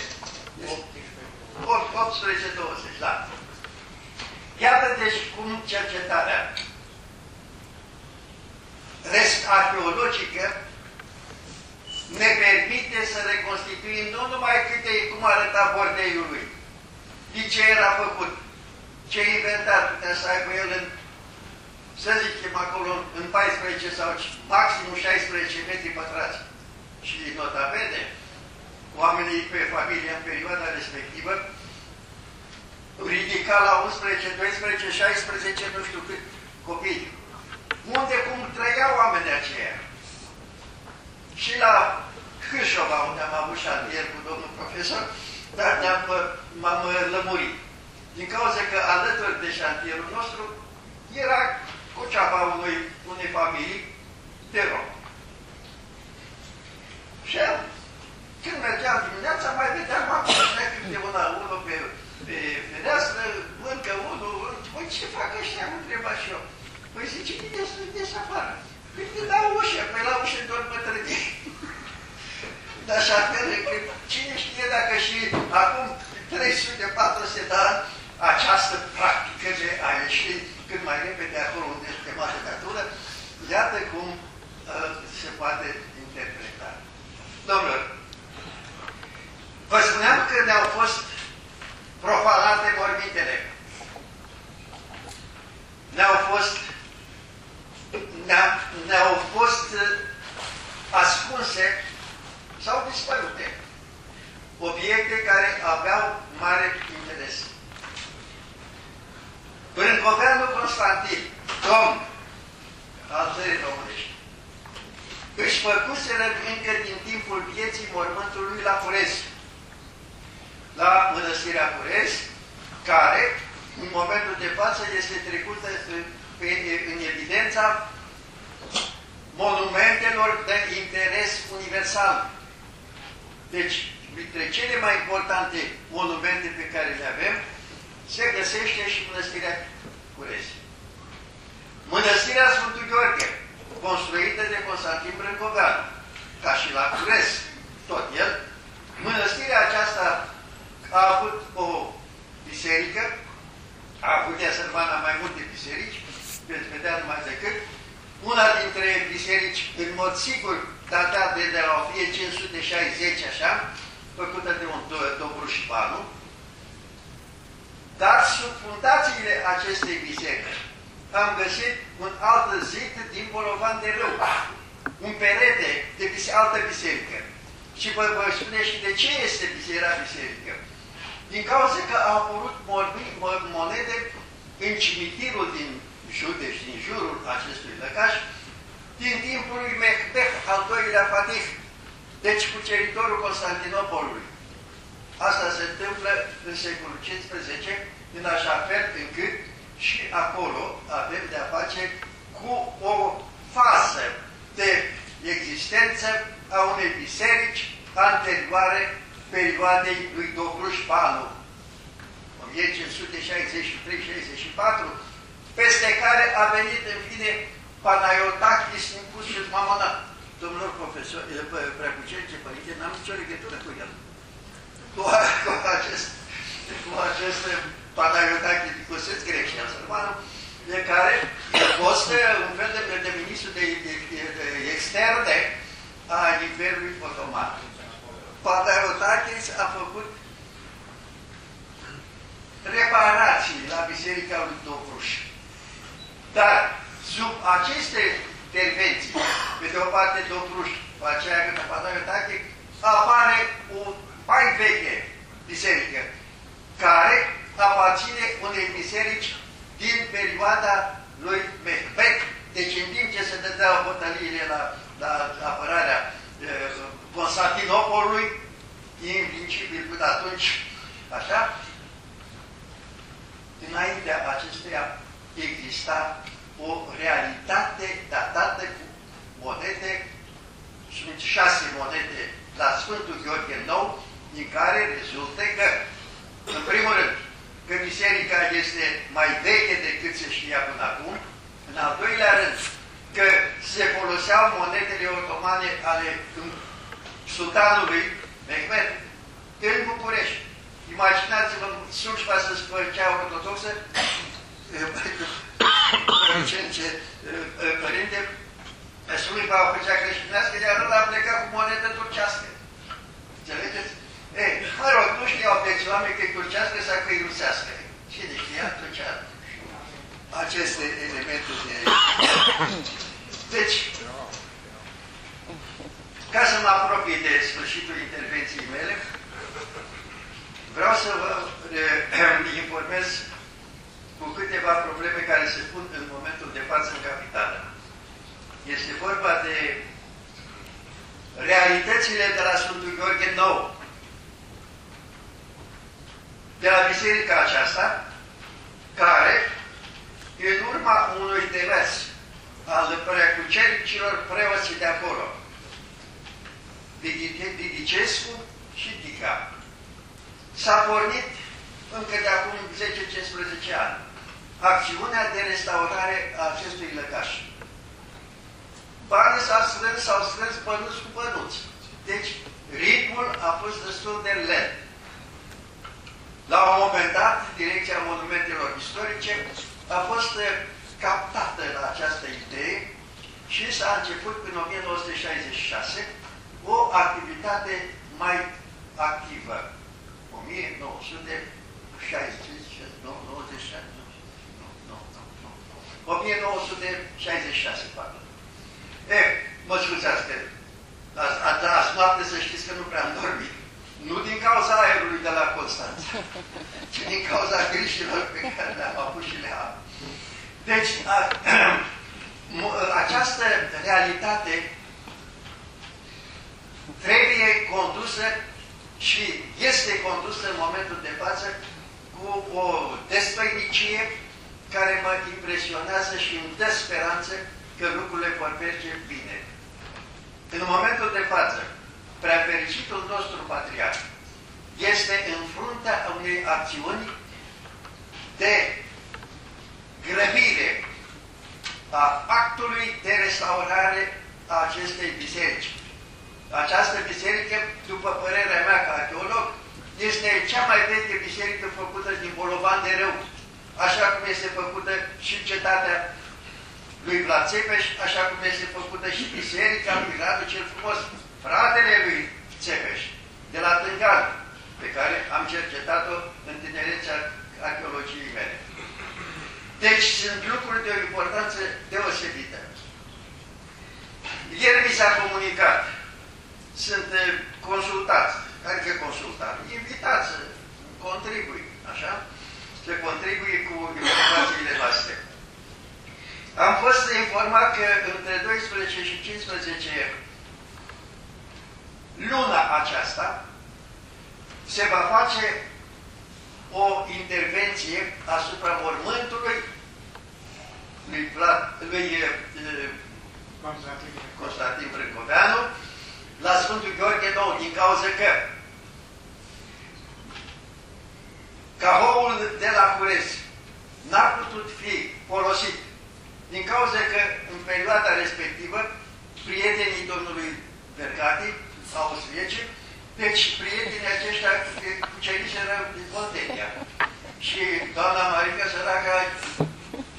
18-20, da. Iată deci cum cercetarea rest arheologică ne permite să reconstituim nu numai câte cum arăta bordeiul lui, din ce era făcut, ce inventar putea să aibă el în să zicem acolo în 14 sau maxim 16 metri pătrați. Și notabene, oamenii pe familia în perioada respectivă ridica la 11, 12, 16, nu știu cât copii. Unde cum trăiau oamenii aceia? Și la Câșova, unde am avut șantier cu domnul profesor, dar m-am lămurit. Din cauza că alături de șantierul nostru era cu ceapa unui, unei familii de rom. Și când mergeam dimineața, mai vedeam acolo câte una, unul pe, pe fereastră, încă unul, păi ce fac ăștia, mă întreba și eu. Păi zice, bine să ies afară. Păi la ușă, păi la ușă doar bătrânii. Dar așa fel încât cine știe dacă și acum 300-400 de ani această practică de a ieși cât mai repede acolo unde este matematură, iată cum uh, se poate interpreta. Domnilor, vă spuneam că ne-au fost profanate mormitele. Ne-au fost ne-au ne fost uh, ascunse sau dispărute obiecte care aveau mare interes. Brâncoveanu Constantin, domn al țării românești, își făcuseră încă din timpul vieții mormântului la Curez, la mănăstirea Curez, care, în momentul de față, este trecută în, în evidența monumentelor de interes universal. Deci, dintre cele mai importante monumente pe care le avem, se găsește și mănăstirea Curezi. Mănăstirea Sfântul Gheorghe, construită de Constantin Brâncoveanu, ca și la Curez, tot el, mănăstirea aceasta a avut o biserică, a avut de asemenea mai multe biserici, veți vedea numai decât, una dintre biserici, în mod sigur, datat de, de la 1560, așa, făcută de un Dobrușipanu, dar sub fundațiile acestei biserici am găsit un alt zid din Bolovan de Râu, un perete de bise altă biserică. Și vă, vă spune și de ce este biserica biserică. Din cauza că au apărut monede în cimitirul din judeș din jurul acestui lăcaș, din timpul lui Mehbeh al doilea Fatih, deci cuceritorul Constantinopolului. Asta se întâmplă în secolul XV, în așa fel încât și acolo avem de-a face cu o fază de existență a unei biserici anterioare perioadei lui Dobruș Panu, 1563-64, peste care a venit în fine Panayotachis Nimpusius Mamona. Domnilor profesor, preacucerice, părinte, n-am nicio legătură cu el. Cu, cu acest, cu acest Panayotachis Nimpusius grec și de care a fost un fel de, de ministru de, de, de, de externe a Imperiului Otoman. Panayotachis a făcut reparații la Biserica lui Dobruș. Dar sub aceste intervenții, pe de o parte Dobruș, pe aceea că Panayotachis, apare o mai veche biserică, care aparține unei biserici din perioada lui Mehmet. Deci în timp ce se dădeau bătăliile la, la apărarea uh, Constantinopolului, invincibil până atunci, așa, înaintea acesteia exista o realitate datată cu monede, sunt șase monede la Sfântul Gheorghe Nou, din care rezultă că, în primul rând, că biserica este mai veche decât se știa până acum, în al doilea rând, că se foloseau monedele otomane ale sultanului Mehmet în București. Imaginați-vă slujba să spărcea ortodoxă, ce părinte, slujba o făcea creștinească, iar ăla a plecat cu monedă turcească. Înțelegeți? Ei, mă rog, nu știau pe oameni că e turcească sau că e rusească. Cine știa atunci aceste elemente de... Deci, ca să mă apropii de sfârșitul intervenției mele, vreau să vă informez cu câteva probleme care se pun în momentul de față în capitală. Este vorba de realitățile de la Sfântul Gheorghe Nou, de la biserica aceasta, care, în urma unui demers al preacucericilor preoții de acolo, Didicescu și Dica, s-a pornit încă de acum 10-15 ani acțiunea de restaurare a acestui lăcaș. Banii s-au strâns, s-au strâns pănuți cu pănuți. Deci, ritmul a fost destul de lent. La un moment dat, Direcția Monumentelor Istorice a fost eh, captată la această idee și s-a început în 1966 o activitate mai activă. 1966, pardon. E, mă scuzați că azi, azi noapte să știți că nu prea am dormit. Nu din cauza aerului de la Constanța, ci din cauza grijilor pe care le-am avut și le am. Deci, a, această realitate trebuie condusă și este condusă în momentul de față cu o despăinicie care mă impresionează și îmi dă speranță că lucrurile vor merge bine. În momentul de față, prea fericitul nostru patriarh este în fruntea unei acțiuni de grăbire a actului de restaurare a acestei biserici. Această biserică, după părerea mea ca arheolog, este cea mai veche biserică făcută din Bolovan de Rău, așa cum este făcută și cetatea lui Vlad Țepeș, așa cum este făcută și biserica lui Radu cel Frumos, fratele lui Țepeș, de la Tângal, pe care am cercetat-o în tinerețea arheologiei mele. Deci sunt lucruri de o importanță deosebită. Ieri mi s-a comunicat sunt eh, consultați, adică consultați, invitați să contribui, așa? Să contribuie cu informațiile noastre. Am fost informat că între 12 și 15 luna aceasta se va face o intervenție asupra mormântului lui, Vlad, lui uh, Constantin Brâncoveanu la Sfântul Gheorghe Nou, din cauza că cahoul de la Curezi n-a putut fi folosit din cauza că în perioada respectivă prietenii domnului Vercati austriece, deci prietenii aceștia cuceriseră din Moldenia. Și doamna Marica săraca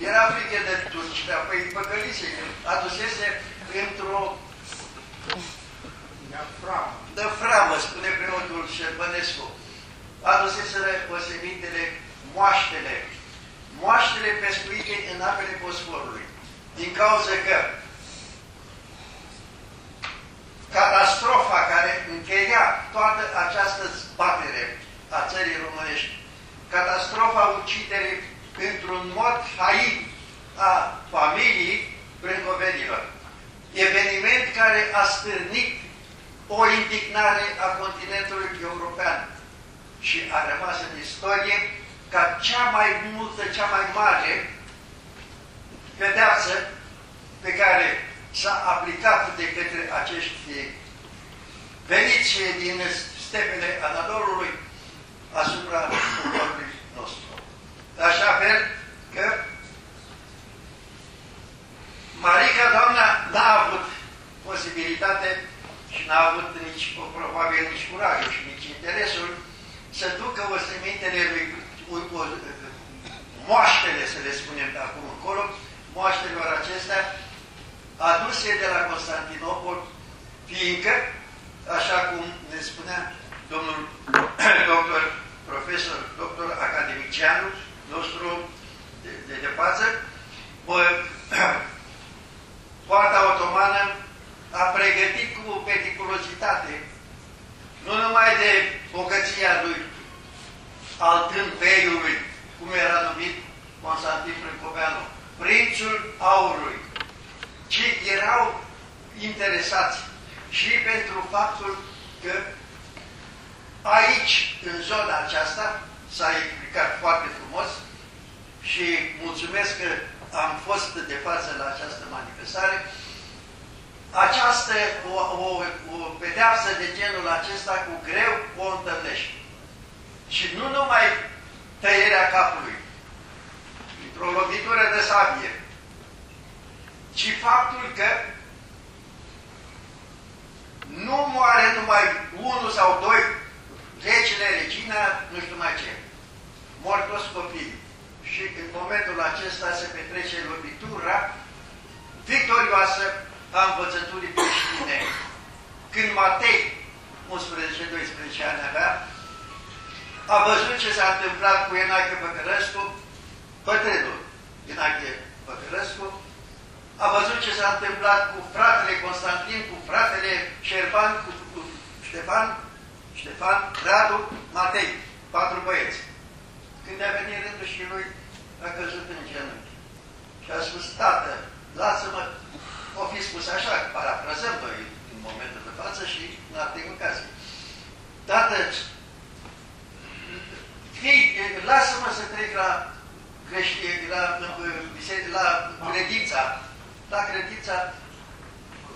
era frică de turci, dar păi păcălise, adusese într-o de framă, spune preotul Șerbănescu. Aduseseră osemintele moaștele, moaștele pescuite în apele Bosforului. Din cauza că catastrofa care încheia toată această zbatere a țării românești, catastrofa uciderii într-un mod haid a familiei brâncovenilor. Eveniment care a stârnit o indignare a continentului european și a rămas în istorie ca cea mai multă, cea mai mare pedeapsă pe care s-a aplicat de către acești veniți din stepele Anadolului asupra poporului nostru. Așa fel că Marica, doamna, n-a avut posibilitate și n-a avut nici, probabil, nici curajul și nici interesul să ducă o sementele lui, moaștele, să le spunem de acum încolo, moaștelor acestea, aduse de la Constantinopol, fiindcă, așa cum ne spunea domnul doctor, profesor, doctor academicianu nostru de, de, de față, poarta otomană a pregătit cu periculozitate nu numai de bogăția lui, al tâmpeiului, cum era numit Constantin Prâncoveanu, prințul aurului, ci erau interesați și pentru faptul că aici, în zona aceasta, s-a explicat foarte frumos și mulțumesc că am fost de față la această manifestare, această, o, o, o pedeapsă de genul acesta cu greu o întâlnești. Și nu numai tăierea capului, într-o lovitură de sabie, ci faptul că nu moare numai unul sau doi, regele, regina, nu știu mai ce. Mor toți copiii. Și în momentul acesta se petrece lovitura victorioasă a învățăturii creștine. Când Matei, 11-12 ani avea, a văzut ce s-a întâmplat cu Enache Păcărăscu, bătrânul Enache Păcărăscu, a văzut ce s-a întâmplat cu fratele Constantin, cu fratele Șerban, cu, cu Ștefan, Ștefan, Radu, Matei, patru băieți. Când a venit rândul și lui, a căzut în genunchi. Și a spus, tată, lasă-mă, o fi spus așa, parafrazăm noi în momentul de față și în alte ocazii. Tată, fii, lasă-mă să trec la creștin, la, la, la credința la credința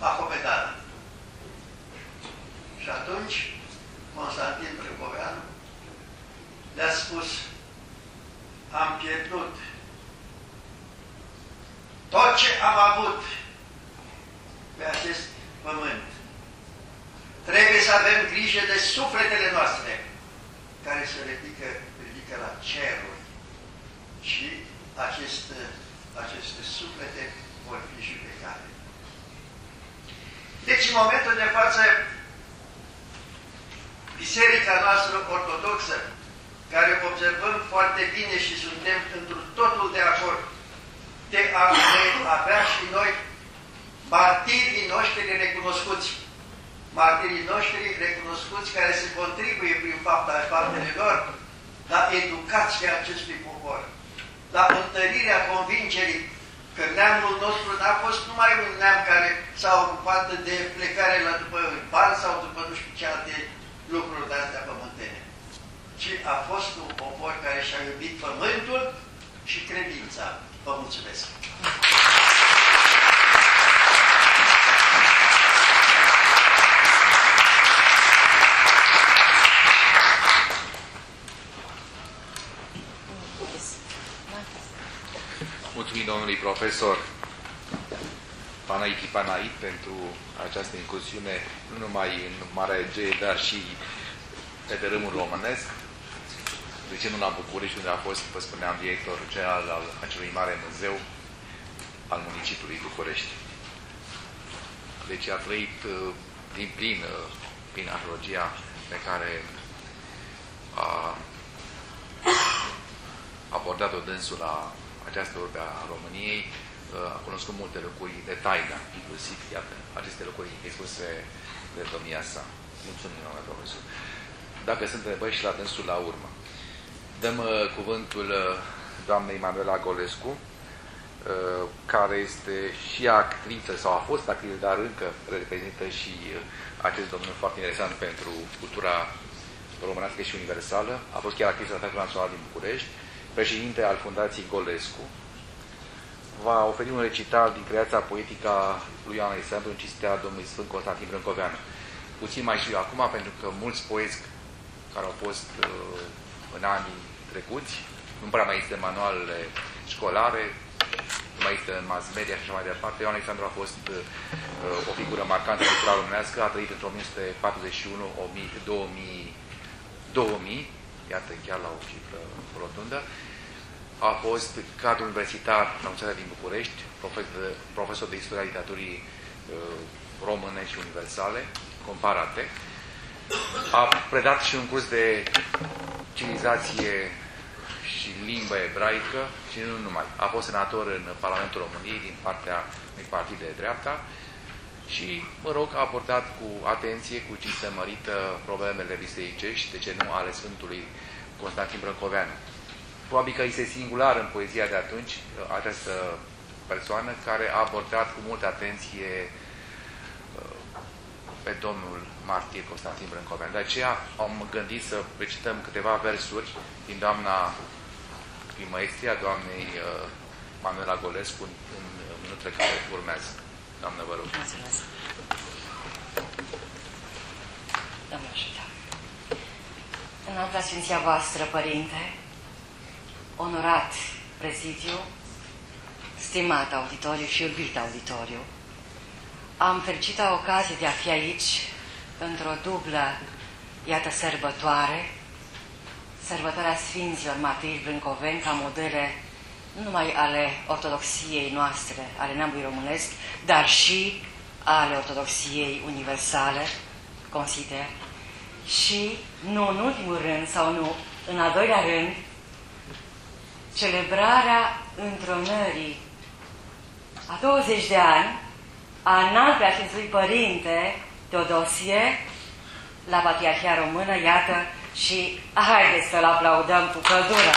Mahomedană. Și atunci Constantin Brâcoveanu le-a spus am pierdut tot ce am avut pe acest pământ. Trebuie să avem grijă de sufletele noastre care se ridică, ridică la ceruri și aceste, aceste suflete vor fi judecate. Deci, în momentul de față, Biserica noastră ortodoxă, care observăm foarte bine și suntem într totul de acord, de a avea și noi martirii noștri recunoscuți, martirii noștri recunoscuți care se contribuie prin fapta faptele lor la educația acestui popor, la întărirea convingerii că neamul nostru n-a fost numai un neam care s-a ocupat de plecare la după bani sau după nu știu ce alte lucruri de astea pământene, ci a fost un popor care și-a iubit pământul și credința. Vă mulțumesc! Mulțumim domnului profesor Panaiti Panait pentru această incursiune, nu numai în Marea Egee, dar și pe tărâmul românesc. De ce nu la București, unde a fost, vă spuneam, director general al acelui mare muzeu al municipiului București. Deci a trăit uh, din plin uh, prin arheologia pe care a abordat-o dânsul la această urbe a României, uh, a cunoscut multe lucruri de taină, inclusiv, iată, aceste lucruri expuse de domnia sa. Mulțumim, doamne profesor. Dacă sunt întrebări și la dânsul la urmă. Dăm uh, cuvântul uh, doamnei Manuela Golescu, uh, care este și actriță, sau a fost actriță, dar încă reprezintă și uh, acest domeniu foarte interesant pentru cultura românească și universală. A fost chiar actriță la Teatrul Național din București, președinte al Fundației Golescu, va oferi un recital din creația poetică a lui Ioan Alexandru în cinstea domnului Sfânt Constantin Brâncoveanu. Puțin mai știu acum, pentru că mulți poeți care au fost uh, în anii trecuți, nu prea mai este manualele școlare, nu mai este în mass media și așa mai departe. Ioan Alexandru a fost uh, o figură marcantă în cultura românească, a trăit între 1941 2000, 2000, iată chiar la o cifră rotundă, a fost cadru universitar la Universitatea din București, profesor, profesor de istoria literaturii uh, române și universale, comparate. A predat și un curs de civilizație și limbă ebraică și nu numai. A fost senator în Parlamentul României din partea unui partid de dreapta și, mă rog, a abordat cu atenție, cu cinstă mărită, problemele bisericești, de ce nu ale Sfântului Constantin Brâncoveanu. Probabil că este singular în poezia de atunci această persoană care a abordat cu multă atenție uh, pe domnul martir Constantin Brâncovean. De aceea am gândit să recităm câteva versuri din doamna, din maestria doamnei uh, Manuela Golescu în, în minutele care urmează. Doamnă, vă rog. Mulțumesc. Doamne ajută. În alta Sfinția voastră, Părinte, onorat prezidiu, stimat auditoriu și iubit auditoriu, am fericită ocazie de a fi aici într-o dublă, iată, sărbătoare, sărbătoarea Sfinților Matei Brâncoveni ca modele nu numai ale ortodoxiei noastre, ale neamului românesc, dar și ale ortodoxiei universale, consider, și, nu în ultimul rând, sau nu, în al doilea rând, celebrarea întronării a 20 de ani a înalt preasfințului Părinte Teodosie la Patriarhia Română, iată, și haideți să-l aplaudăm cu căldură.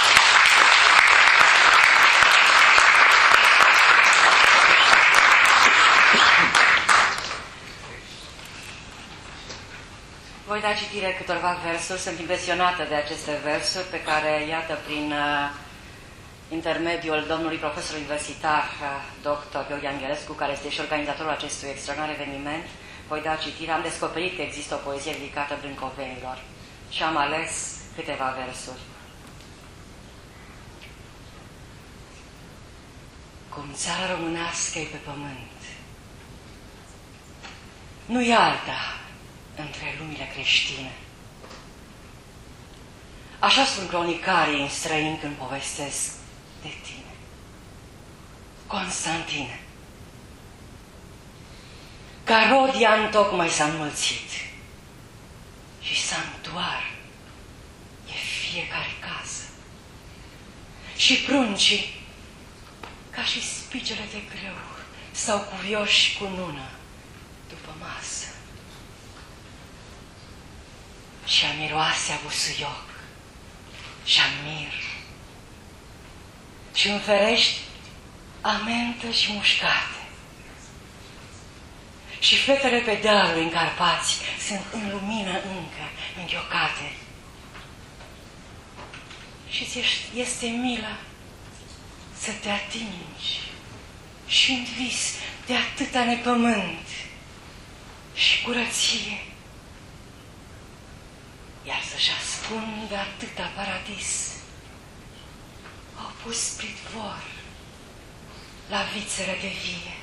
Voi da citire câteva versuri, sunt impresionată de aceste versuri pe care, iată, prin uh, intermediul domnului profesor universitar, uh, dr. Gheorghe Anghelescu, care este și organizatorul acestui extraordinar eveniment, voi da citire. Am descoperit că există o poezie dedicată brâncovenilor și am ales câteva versuri. Cum țara românească e pe pământ, nu e alta între lumile creștine. Așa sunt cronicarii în străin când povestesc de tine. Constantine, ca Rodian tocmai s-a înmulțit și sanctuar e fiecare casă. Și pruncii, ca și spicele de greu, stau cuvioși cu nună după masă. Și a miroase a busuioc și a mir. Și în ferești amentă și mușcate. Și fetele pe dealuri în Carpați sunt în lumină încă, înghiocate. Și ți este milă să te atingi și în vis de atâta nepământ și curăție, iar să-și ascundă atâta paradis. Au pus pridvor la vițele de vie.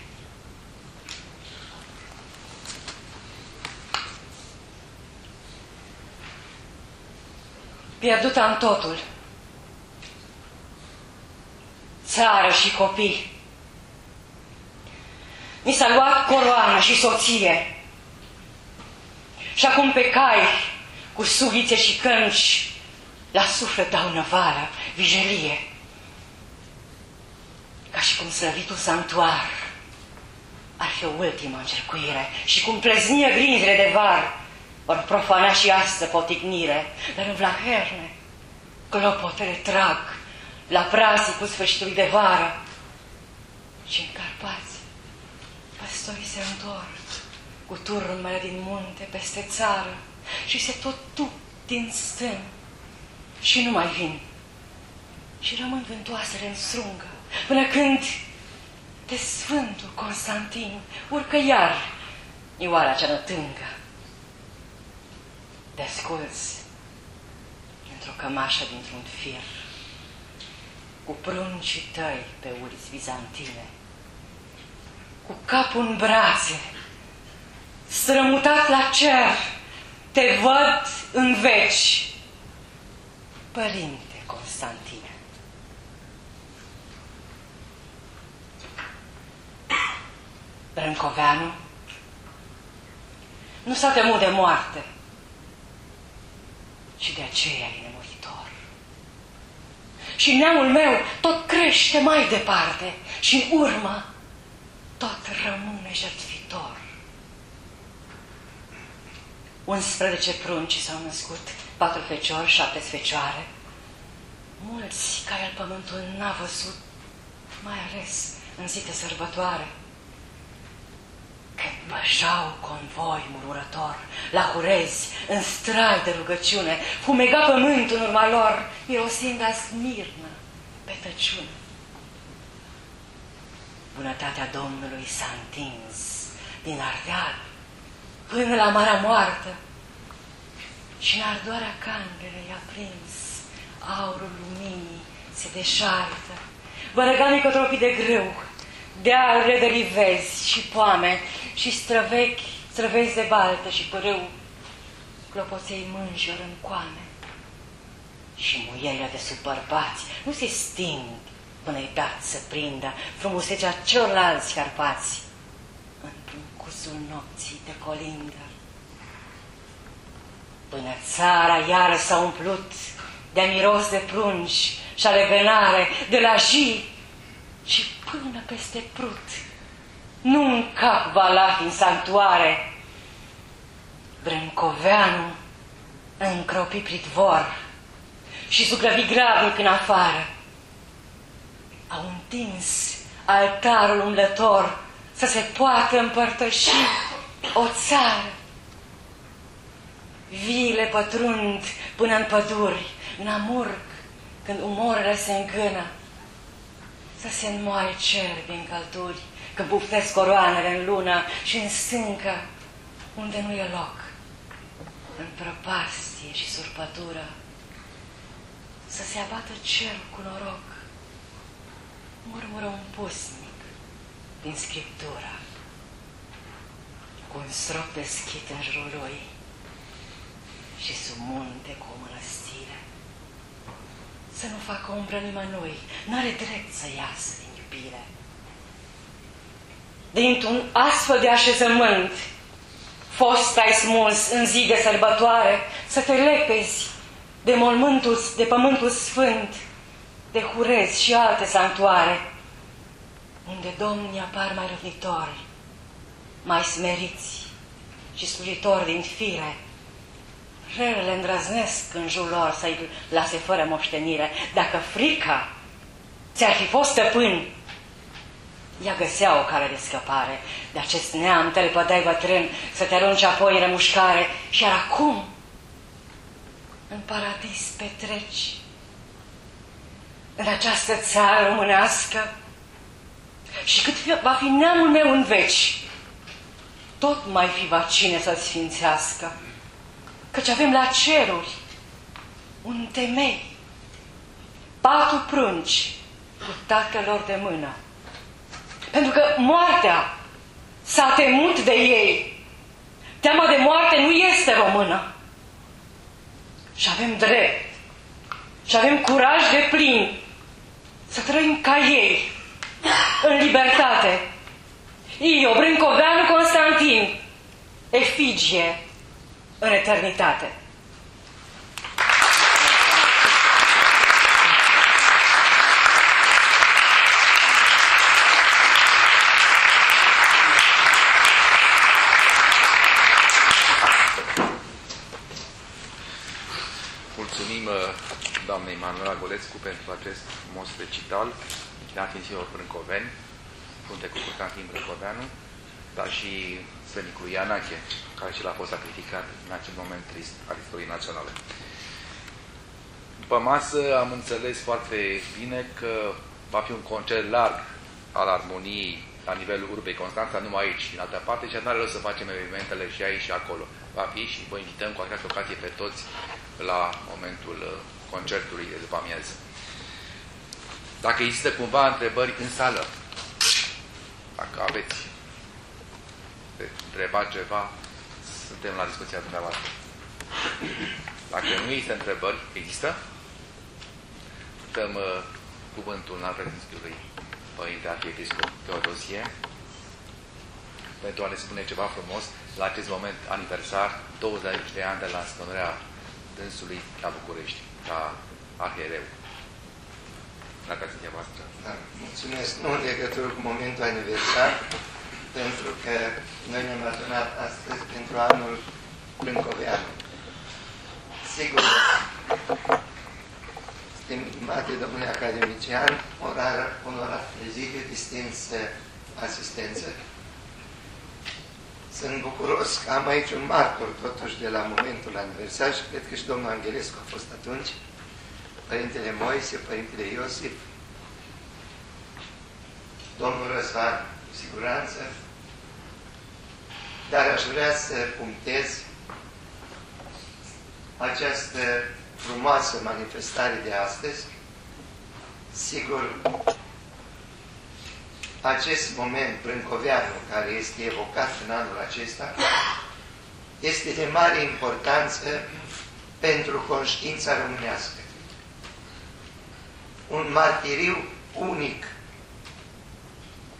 Pierdut am totul. Țară și copii. Mi s-a luat coroana și soție. Și acum pe cai, cu sughițe și cânci, la suflet dau năvală, vijelie. Ca și cum slăvitul santuar ar fi o ultimă încercuire și cum pleznie grinzile de var vor profana și asta poticnire, dar în Vlaherne clopotele trag la prazii cu sfârșitului de vară și în Carpați păstorii se întorc cu turmele din munte peste țară și se tot duc din stân și nu mai vin. Și rămân vântoasele în strungă, până când de Sfântul Constantin urcă iar ioara cea nătângă. Desculți într-o cămașă dintr-un fir, cu pruncii tăi pe uliți bizantine, cu capul în brațe, strămutat la cer, te văd în veci, Părinte Constantine. Brâncoveanu nu s-a temut de moarte și de aceea e nemuritor. Și neamul meu tot crește mai departe și în urmă tot rămâne jertfitor. 11 prunci s-au născut, patru feciori, șapte fecioare. Mulți care al pământul n-a văzut, mai ales în zi de sărbătoare. Când băjau convoi murmurător, la curezi, în strai de rugăciune, fumega pământul în urma lor, mirosind a smirnă pe tăciune. Bunătatea Domnului s-a întins din Ardeal până la Marea Moartă și în ardoarea candelei a prins aurul luminii se deșartă. Bărăganii cotropii de grâu, dealurile de rivezi și poame și străvechi, străvezi de baltă și părâu, clopoței mânjor în coame. Și muierile de sub bărbați nu se sting până-i dat să prindă frumusețea celorlalți carpați într-un cusul nopții de colindă. Până țara iară s-a umplut de miros de prunci și ale venare, de la ji și până peste prut. Nu un cap balat în sanctuare, Brâncoveanu încropi pritvor și zugrăvi gravnic în afară au întins altarul umblător să se poată împărtăși o țară. Viile pătrund până în păduri, în amurg, când umorele se îngână, să se înmoaie cerbi în călduri, când buftesc coroanele în lună și în stâncă, unde nu e loc, în prăpastie și surpătură, să se abată cer cu noroc, murmură un pusnic din Scriptură, cu un strop deschid în jurul lui și sub munte cu o mănăstire. Să nu facă umbră nimănui, n-are drept să iasă din iubire. Dintr-un astfel de așezământ, fost ai smuls în zi de sărbătoare, să te lepezi de mormântul, de pământul sfânt, de hurezi și alte sanctuare, unde domnii apar mai răvnitori, mai smeriți și slujitori din fire. Relele îndrăznesc în jurul lor să-i lase fără moștenire. Dacă frica ți-ar fi fost stăpân, ea găsea o cale de scăpare de acest neam, te lepădai bătrân, să te arunci apoi în remușcare. Și iar acum, în paradis petreci, în această țară românească, și cât va fi neamul meu în veci, tot mai fi va cine să-l sfințească, căci avem la ceruri un temei, patru prunci cu tatălor de mână. Pentru că moartea s-a temut de ei. Teama de moarte nu este română. Și avem drept și avem curaj de plin să trăim ca ei, în libertate. Io, Brâncoveanu Constantin, efigie în eternitate. Mulțumim uh, doamnei Manuela Golescu pentru acest frumos recital, închinat în ziua Brâncoveni, Punte cu Constantin Brâncoveanu, dar și Sfânicul Ianache, care și l-a fost sacrificat în acel moment trist al istoriei naționale. După masă am înțeles foarte bine că va fi un concert larg al armoniei la nivelul urbei Constanța, numai aici, în altă parte, și nu are rost să facem evenimentele și aici și acolo. Va fi și vă invităm cu această ocazie pe toți la momentul uh, concertului de după amiază. Dacă există cumva întrebări în sală, dacă aveți de întrebat ceva, suntem la discuția dumneavoastră. Dacă nu există întrebări, există? Dăm uh, cuvântul în prezențiului Părinte Arhiepiscop Teodosie pentru a ne spune ceva frumos la acest moment aniversar, 20 de ani de la scănurea dânsului la București, ca arhiereu. La prezenția voastră. Da, mulțumesc. Nu în legătură cu momentul aniversar, pentru că noi ne-am adunat astăzi pentru anul Brâncoveanu. Sigur, stimate domnule academician, orar, onorat prezidiu, distins asistență, sunt bucuros că am aici un martor totuși de la momentul aniversar și cred că și domnul Angelescu a fost atunci, Părintele Moise, Părintele Iosif, domnul Răzvan, cu siguranță, dar aș vrea să punctez această frumoasă manifestare de astăzi. Sigur, acest moment brâncoveanu care este evocat în anul acesta este de mare importanță pentru conștiința românească. Un martiriu unic.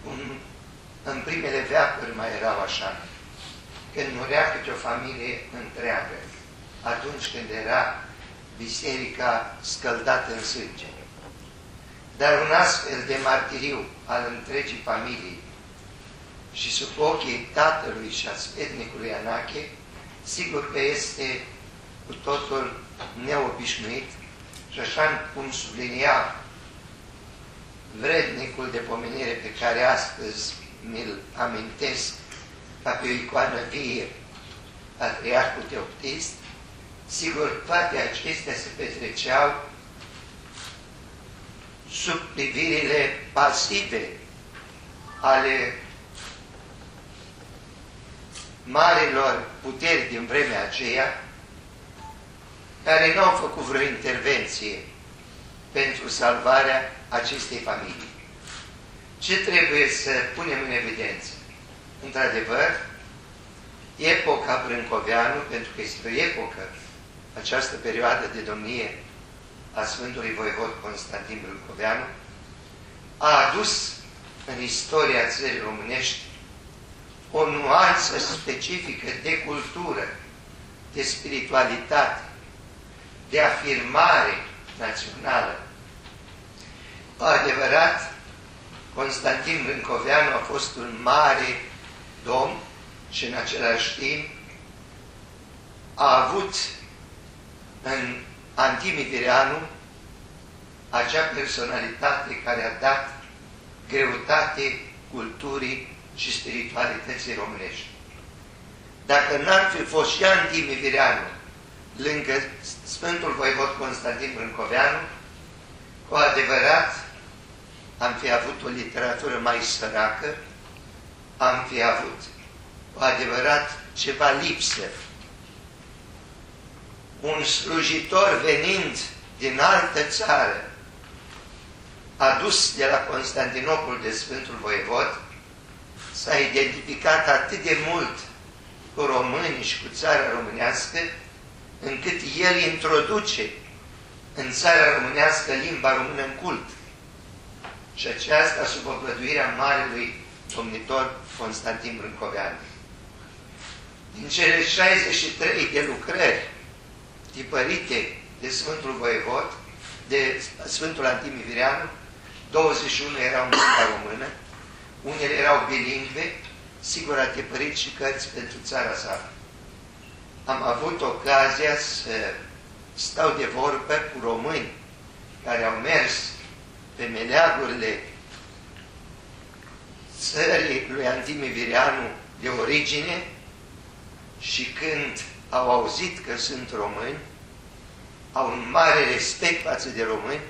Un, în primele veacuri mai erau așa. Când murea câte o familie întreagă, atunci când era biserica scăldată în sânge. Dar un astfel de martiriu al întregii familii și sub ochii tatălui și a sfetnicului Anache, sigur că este cu totul neobișnuit și așa cum sublinia vrednicul de pomenire pe care astăzi mi-l amintesc ca pe o icoană vie, Patriarhul Teoptist, sigur, toate acestea se petreceau sub privirile pasive ale marilor puteri din vremea aceea, care nu au făcut vreo intervenție pentru salvarea acestei familii. Ce trebuie să punem în evidență? Într-adevăr, epoca Brâncoveanu, pentru că este o epocă, această perioadă de domnie a Sfântului Voivod Constantin Brâncoveanu, a adus în istoria țării românești o nuanță specifică de cultură, de spiritualitate, de afirmare națională. Adevărat, Constantin Brâncoveanu a fost un mare domn și în același timp a avut în Antimidireanu acea personalitate care a dat greutate culturii și spiritualității românești. Dacă n-ar fi fost și Antimi Vireanu lângă Sfântul Voivod Constantin Brâncoveanu, cu adevărat am fi avut o literatură mai săracă, am fi avut cu adevărat ceva lipsă. Un slujitor venind din altă țară, adus de la Constantinopol de Sfântul Voievod, s-a identificat atât de mult cu românii și cu țara românească, încât el introduce în țara românească limba română în cult. Și aceasta sub oblăduirea Marelui Domnitor Constantin Brâncoveanu. Din cele 63 de lucrări tipărite de Sfântul Voievod, de Sfântul Antimivireanu, 21 erau în limba română, unele erau bilingve, sigur a tipărit și cărți pentru țara sa. Am avut ocazia să stau de vorbă cu români care au mers pe meleagurile țării lui Antime Vireanu de origine și când au auzit că sunt români, au un mare respect față de români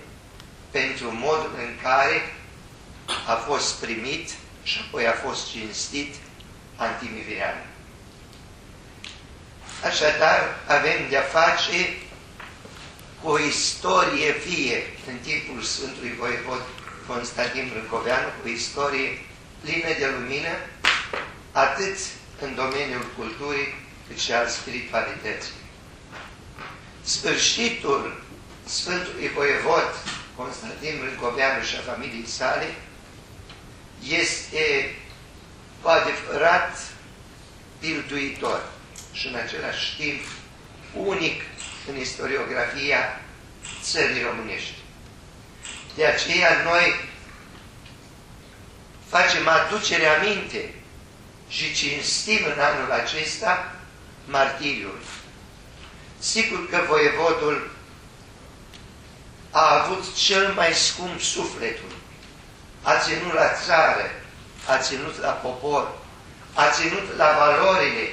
pentru modul în care a fost primit și apoi a fost cinstit Antime Vireanu. Așadar, avem de-a face cu o istorie vie în timpul Sfântului Voivod Constantin Brâncoveanu, cu o istorie plină de lumină, atât în domeniul culturii, cât și al spiritualității. Sfârșitul Sfântului Voievod Constantin Brâncoveanu și a familiei sale este cu adevărat pilduitor și în același timp unic în istoriografia țării românești. De aceea noi facem aducere aminte și cinstim în anul acesta martiriul. Sigur că voievodul a avut cel mai scump sufletul. A ținut la țară, a ținut la popor, a ținut la valorile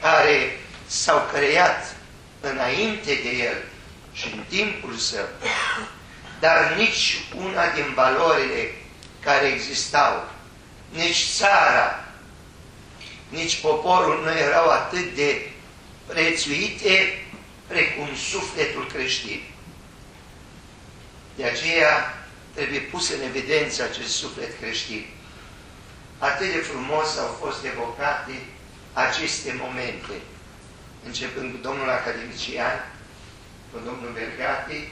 care s-au creat înainte de el și în timpul său, dar nici una din valorile care existau, nici țara, nici poporul nu erau atât de prețuite precum sufletul creștin. De aceea trebuie pus în evidență acest suflet creștin. Atât de frumos au fost evocate aceste momente începând cu domnul academician, cu domnul Bergati,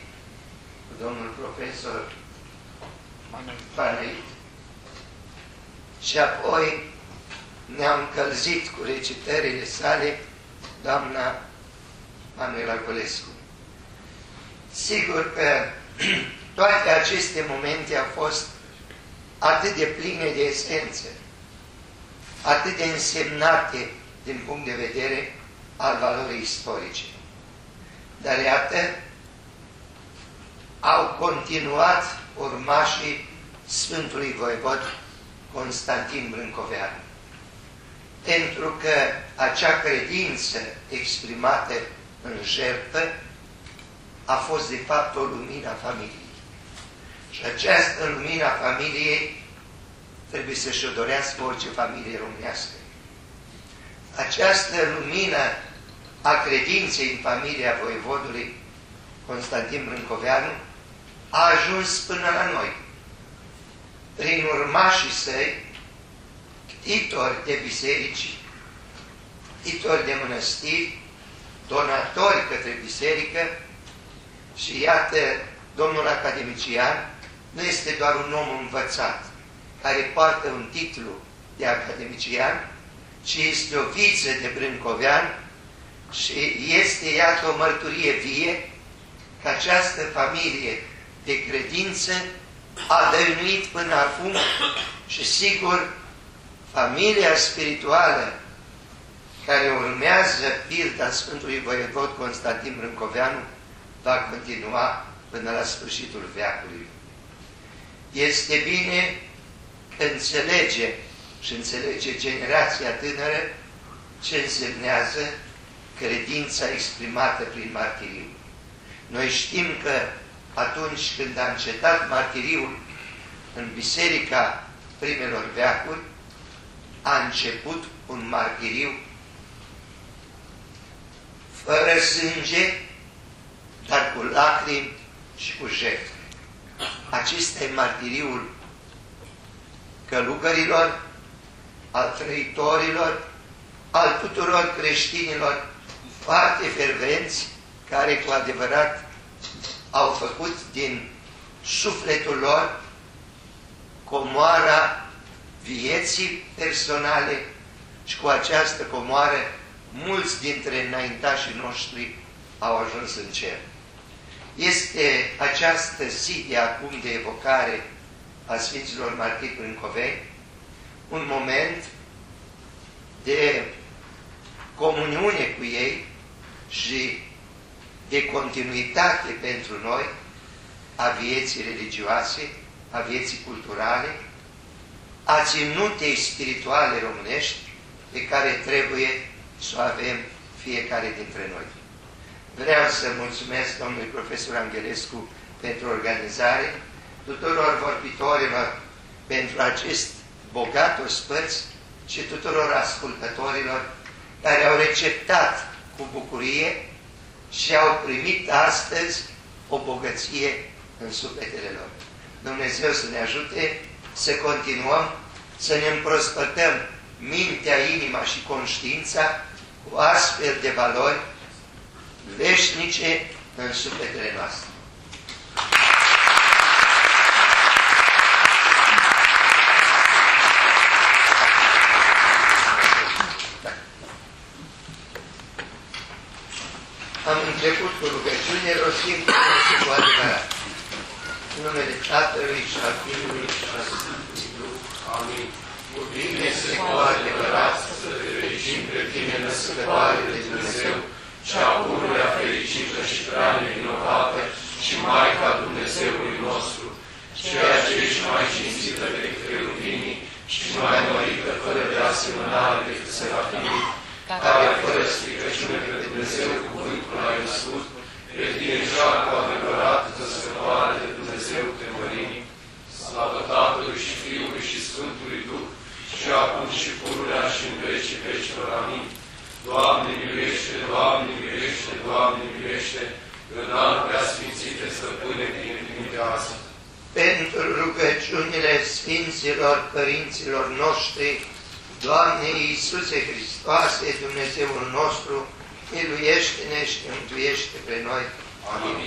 cu domnul profesor Paneit. Și apoi ne-am încălzit cu recitările sale doamna Manuela Colescu. Sigur că toate aceste momente au fost atât de pline de esență, atât de însemnate din punct de vedere al valorii istorice. Dar iată, au continuat urmașii Sfântului Voivod Constantin Brâncoveanu. Pentru că acea credință exprimată în jertfă a fost de fapt o lumină a familiei. Și această lumină a familiei trebuie să-și o dorească orice familie românească. Această lumină a credinței în familia voievodului Constantin Brâncoveanu a ajuns până la noi. Prin urmașii săi, titori de biserici, titori de mănăstiri, donatori către biserică și iată, domnul academician nu este doar un om învățat, care poartă un titlu de academician, ci este o viță de brâncovean și este, iată, o mărturie vie că această familie de credință a dăinuit până acum și, sigur, familia spirituală care urmează pilda Sfântului Voievod Constantin Brâncoveanu va continua până la sfârșitul veacului. Este bine înțelege și înțelege generația tânără ce însemnează credința exprimată prin martiriu. Noi știm că atunci când a încetat martiriul în biserica primelor veacuri, a început un martiriu fără sânge, dar cu lacrimi și cu jertfe. Acesta e martiriul călugărilor, al trăitorilor, al tuturor creștinilor foarte fervenți, care cu adevărat au făcut din sufletul lor comoara vieții personale și cu această comoară mulți dintre înaintașii noștri au ajuns în cer. Este această zi de acum de evocare a Sfinților Martiri Brâncoveni un moment de comuniune cu ei și de continuitate pentru noi a vieții religioase, a vieții culturale, a ținutei spirituale românești pe care trebuie să o avem fiecare dintre noi. Vreau să mulțumesc domnului profesor Angelescu pentru organizare, tuturor vorbitorilor pentru acest bogat ospăț și tuturor ascultătorilor care au receptat cu bucurie și au primit astăzi o bogăție în sufletele lor. Dumnezeu să ne ajute să continuăm, să ne împrospătăm mintea, inima și conștiința cu astfel de valori veșnice în sufletele noastre. Am început cu rugăciune, rostim cu adevărat. În numele Tatălui și al Fiului și al Sfântului Duh. Amin. Cu tine se cu adevărat să te fericim pe tine născătoare de Dumnezeu, cea pururea fericită și prea nevinovată și Maica Dumnezeului nostru, ceea ce ești mai cinstită decât creluvinii și mai mărită fără de asemănare decât serafimii, care fără stricăciune pe Dumnezeu cuvântul ai născut, pe tine cea cu adevărat născătoare de Dumnezeu te mărim, slavă Tatălui și Fiului și Sfântului Duh, și acum și pururea și în vecii vecilor. Amin. Doamne, miluiește, Doamne, miluiește, Doamne, miluiește, Gânal prea sfințite stăpâne din Trimiteasă. Pentru rugăciunile Sfinților Părinților noștri, Doamne Iisuse Hristoase, Dumnezeul nostru, miluiește-ne și mântuiește pe noi. Amin.